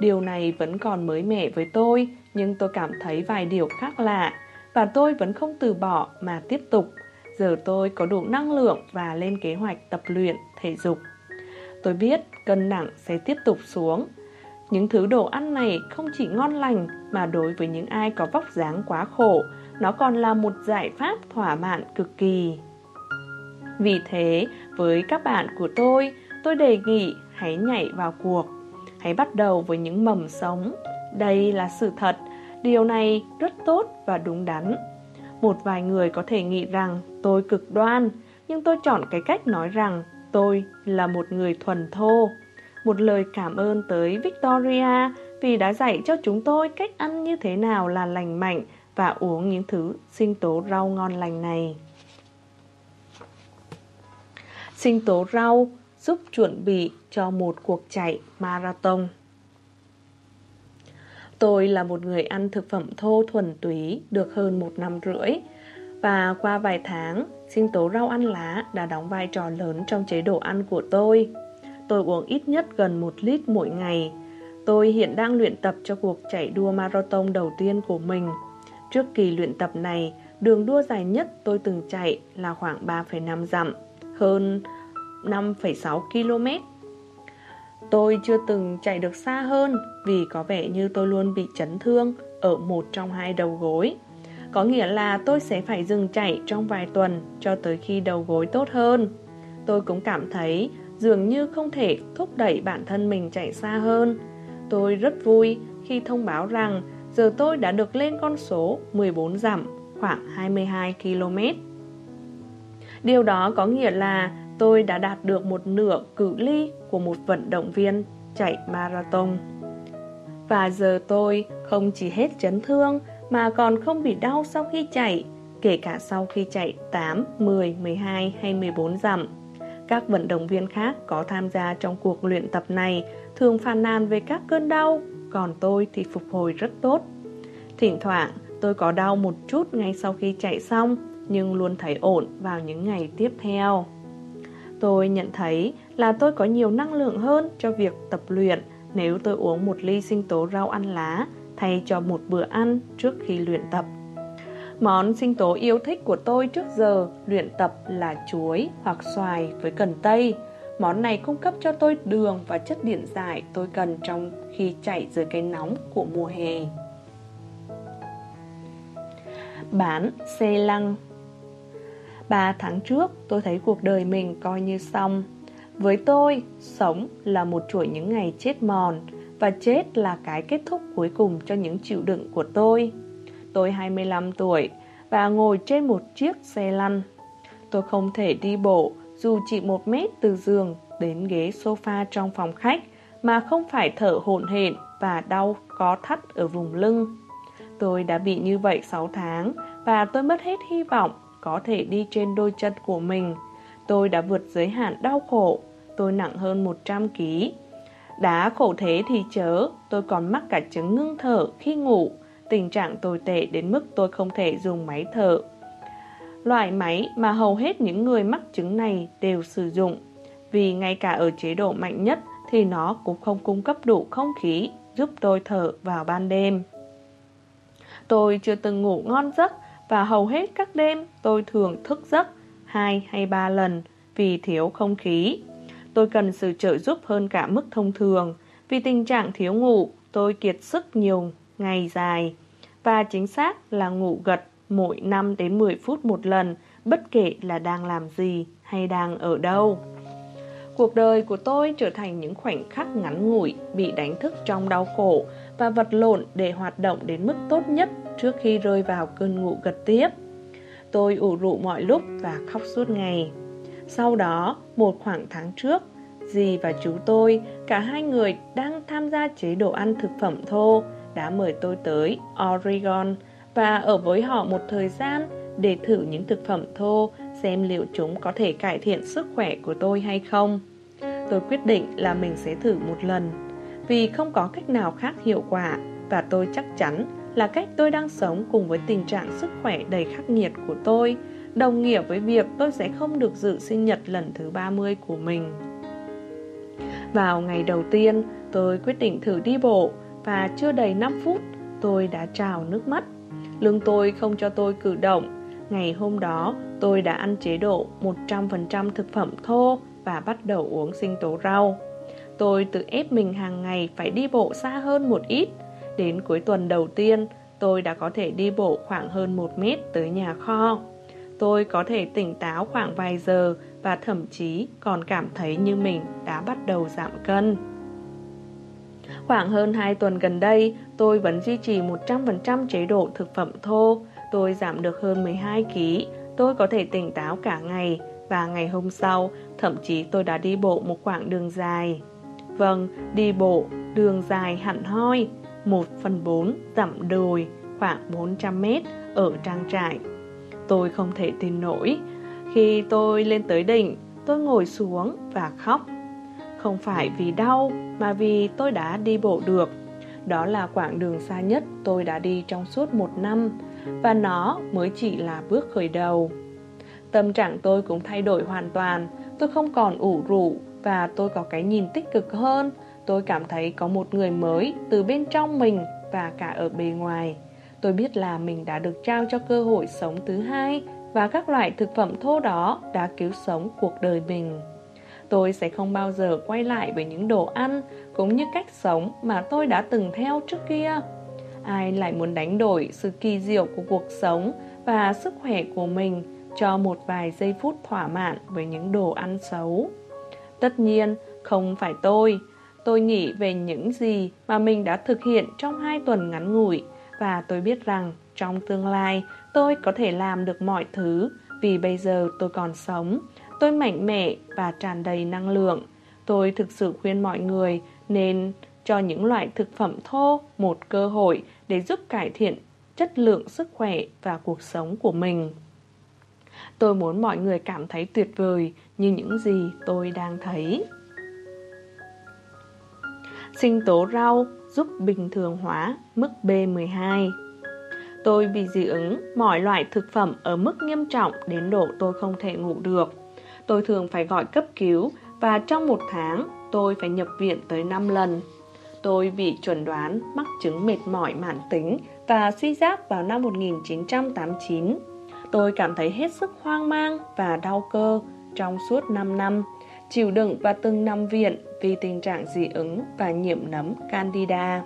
Điều này vẫn còn mới mẻ với tôi, nhưng tôi cảm thấy vài điều khác lạ và tôi vẫn không từ bỏ mà tiếp tục. Giờ tôi có đủ năng lượng và lên kế hoạch tập luyện thể dục. Tôi biết cân nặng sẽ tiếp tục xuống. Những thứ đồ ăn này không chỉ ngon lành mà đối với những ai có vóc dáng quá khổ, nó còn là một giải pháp thỏa mãn cực kỳ. Vì thế, với các bạn của tôi, tôi đề nghị hãy nhảy vào cuộc. Hãy bắt đầu với những mầm sống. Đây là sự thật, điều này rất tốt và đúng đắn. Một vài người có thể nghĩ rằng tôi cực đoan, nhưng tôi chọn cái cách nói rằng tôi là một người thuần thô. Một lời cảm ơn tới Victoria vì đã dạy cho chúng tôi cách ăn như thế nào là lành mạnh và uống những thứ sinh tố rau ngon lành này. Sinh tố rau giúp chuẩn bị cho một cuộc chạy marathon. Tôi là một người ăn thực phẩm thô thuần túy được hơn một năm rưỡi và qua vài tháng, sinh tố rau ăn lá đã đóng vai trò lớn trong chế độ ăn của tôi. Tôi uống ít nhất gần một lít mỗi ngày. Tôi hiện đang luyện tập cho cuộc chạy đua marathon đầu tiên của mình. Trước kỳ luyện tập này, đường đua dài nhất tôi từng chạy là khoảng 3,5 dặm, hơn 5,6 km. Tôi chưa từng chạy được xa hơn vì có vẻ như tôi luôn bị chấn thương ở một trong hai đầu gối. Có nghĩa là tôi sẽ phải dừng chạy trong vài tuần cho tới khi đầu gối tốt hơn. Tôi cũng cảm thấy dường như không thể thúc đẩy bản thân mình chạy xa hơn. Tôi rất vui khi thông báo rằng giờ tôi đã được lên con số 14 dặm, khoảng 22 km. Điều đó có nghĩa là tôi đã đạt được một nửa cự ly của một vận động viên chạy marathon. Và giờ tôi không chỉ hết chấn thương mà còn không bị đau sau khi chạy, kể cả sau khi chạy 8, 10, 12 hay 14 dặm. Các vận động viên khác có tham gia trong cuộc luyện tập này thường phàn nàn về các cơn đau, còn tôi thì phục hồi rất tốt. Thỉnh thoảng tôi có đau một chút ngay sau khi chạy xong, nhưng luôn thấy ổn vào những ngày tiếp theo. Tôi nhận thấy là tôi có nhiều năng lượng hơn cho việc tập luyện nếu tôi uống một ly sinh tố rau ăn lá thay cho một bữa ăn trước khi luyện tập. Món sinh tố yêu thích của tôi trước giờ luyện tập là chuối hoặc xoài với cần tây. Món này cung cấp cho tôi đường và chất điện giải tôi cần trong khi chạy dưới cái nóng của mùa hè. Bán xe lăng 3 tháng trước tôi thấy cuộc đời mình coi như xong. Với tôi, sống là một chuỗi những ngày chết mòn Và chết là cái kết thúc cuối cùng cho những chịu đựng của tôi. Tôi 25 tuổi và ngồi trên một chiếc xe lăn. Tôi không thể đi bộ dù chỉ một mét từ giường đến ghế sofa trong phòng khách Mà không phải thở hổn hển và đau có thắt ở vùng lưng. Tôi đã bị như vậy 6 tháng và tôi mất hết hy vọng có thể đi trên đôi chân của mình. Tôi đã vượt giới hạn đau khổ, tôi nặng hơn 100 kg. Đã khổ thế thì chớ, tôi còn mắc cả chứng ngưng thở khi ngủ, tình trạng tồi tệ đến mức tôi không thể dùng máy thở. Loại máy mà hầu hết những người mắc chứng này đều sử dụng, vì ngay cả ở chế độ mạnh nhất thì nó cũng không cung cấp đủ không khí giúp tôi thở vào ban đêm. Tôi chưa từng ngủ ngon giấc và hầu hết các đêm tôi thường thức giấc hai hay ba lần vì thiếu không khí. Tôi cần sự trợ giúp hơn cả mức thông thường. Vì tình trạng thiếu ngủ, tôi kiệt sức nhiều ngày dài. Và chính xác là ngủ gật mỗi 5 đến 10 phút một lần, bất kể là đang làm gì hay đang ở đâu. Cuộc đời của tôi trở thành những khoảnh khắc ngắn ngủi, bị đánh thức trong đau khổ và vật lộn để hoạt động đến mức tốt nhất trước khi rơi vào cơn ngủ gật tiếp. Tôi ủ rũ mọi lúc và khóc suốt ngày. Sau đó, một khoảng tháng trước, dì và chú tôi, cả hai người đang tham gia chế độ ăn thực phẩm thô, đã mời tôi tới Oregon và ở với họ một thời gian để thử những thực phẩm thô xem liệu chúng có thể cải thiện sức khỏe của tôi hay không. Tôi quyết định là mình sẽ thử một lần vì không có cách nào khác hiệu quả và tôi chắc chắn là cách tôi đang sống cùng với tình trạng sức khỏe đầy khắc nghiệt của tôi đồng nghĩa với việc tôi sẽ không được dự sinh nhật lần thứ 30 của mình. Vào ngày đầu tiên, tôi quyết định thử đi bộ và chưa đầy 5 phút, tôi đã trào nước mắt. Lưng tôi không cho tôi cử động. Ngày hôm đó, tôi đã ăn chế độ 100% thực phẩm thô và bắt đầu uống sinh tố rau. Tôi tự ép mình hàng ngày phải đi bộ xa hơn một ít. Đến cuối tuần đầu tiên, tôi đã có thể đi bộ khoảng hơn một mét tới nhà kho. Tôi có thể tỉnh táo khoảng vài giờ và thậm chí còn cảm thấy như mình đã bắt đầu giảm cân. Khoảng hơn 2 tuần gần đây, tôi vẫn duy trì 100% chế độ thực phẩm thô. Tôi giảm được hơn 12 kg. Tôi có thể tỉnh táo cả ngày và ngày hôm sau, thậm chí tôi đã đi bộ một quãng đường dài. Vâng, đi bộ, đường dài hẳn hoi, 1 phần 4 dặm đồi, khoảng 400 mét ở trang trại. Tôi không thể tin nổi. Khi tôi lên tới đỉnh, tôi ngồi xuống và khóc. Không phải vì đau, mà vì tôi đã đi bộ được. Đó là quãng đường xa nhất tôi đã đi trong suốt một năm, và nó mới chỉ là bước khởi đầu. Tâm trạng tôi cũng thay đổi hoàn toàn, tôi không còn ủ rũ và tôi có cái nhìn tích cực hơn. Tôi cảm thấy có một người mới từ bên trong mình và cả ở bề ngoài. Tôi biết là mình đã được trao cho cơ hội sống thứ hai và các loại thực phẩm thô đó đã cứu sống cuộc đời mình. Tôi sẽ không bao giờ quay lại với những đồ ăn cũng như cách sống mà tôi đã từng theo trước kia. Ai lại muốn đánh đổi sự kỳ diệu của cuộc sống và sức khỏe của mình cho một vài giây phút thỏa mãn với những đồ ăn xấu? Tất nhiên, không phải tôi. Tôi nghĩ về những gì mà mình đã thực hiện trong hai tuần ngắn ngủi và tôi biết rằng trong tương lai, tôi có thể làm được mọi thứ vì bây giờ tôi còn sống. Tôi mạnh mẽ và tràn đầy năng lượng. Tôi thực sự khuyên mọi người nên cho những loại thực phẩm thô một cơ hội để giúp cải thiện chất lượng sức khỏe và cuộc sống của mình. Tôi muốn mọi người cảm thấy tuyệt vời như những gì tôi đang thấy. Sinh tố rau giúp bình thường hóa mức B12 Tôi bị dị ứng mọi loại thực phẩm ở mức nghiêm trọng đến độ tôi không thể ngủ được. Tôi thường phải gọi cấp cứu và trong một tháng tôi phải nhập viện tới 5 lần. Tôi bị chuẩn đoán mắc chứng mệt mỏi mãn tính và suy giáp vào năm 1989. Tôi cảm thấy hết sức hoang mang và đau cơ trong suốt 5 năm, chịu đựng và từng nằm viện vì tình trạng dị ứng và nhiễm nấm Candida.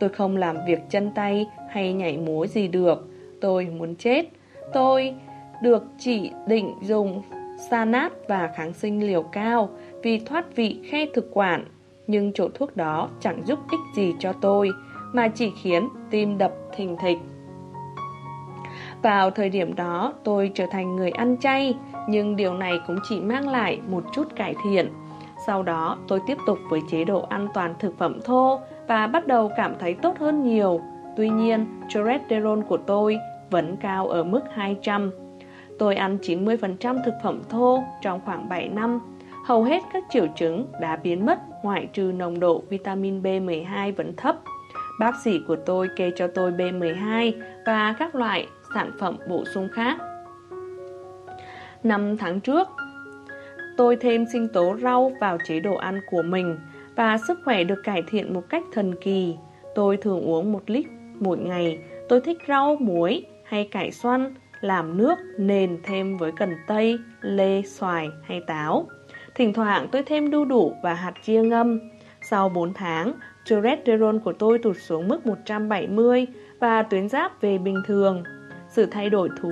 Tôi không làm việc chân tay hay nhảy múa gì được. Tôi muốn chết. Tôi được chỉ định dùng sanat và kháng sinh liều cao vì thoát vị khe thực quản. Nhưng chỗ thuốc đó chẳng giúp ích gì cho tôi, mà chỉ khiến tim đập thình thịch. Vào thời điểm đó, tôi trở thành người ăn chay, nhưng điều này cũng chỉ mang lại một chút cải thiện. Sau đó, tôi tiếp tục với chế độ an toàn thực phẩm thô và bắt đầu cảm thấy tốt hơn nhiều. Tuy nhiên, cholesterol của tôi vẫn cao ở mức 200. Tôi ăn 90% thực phẩm thô trong khoảng 7 năm. Hầu hết các triệu chứng đã biến mất ngoại trừ nồng độ vitamin B12 vẫn thấp. Bác sĩ của tôi kê cho tôi B12 và các loại sản phẩm bổ sung khác. Năm tháng trước, tôi thêm sinh tố rau vào chế độ ăn của mình và sức khỏe được cải thiện một cách thần kỳ. Tôi thường uống một lít mỗi ngày Tôi thích rau, muối hay cải xoăn, làm nước, nền thêm với cần tây, lê, xoài hay táo. Thỉnh thoảng tôi thêm đu đủ và hạt chia ngâm. Sau 4 tháng, cholesterol của tôi tụt xuống mức 170 và tuyến giáp về bình thường. Sự thay đổi thú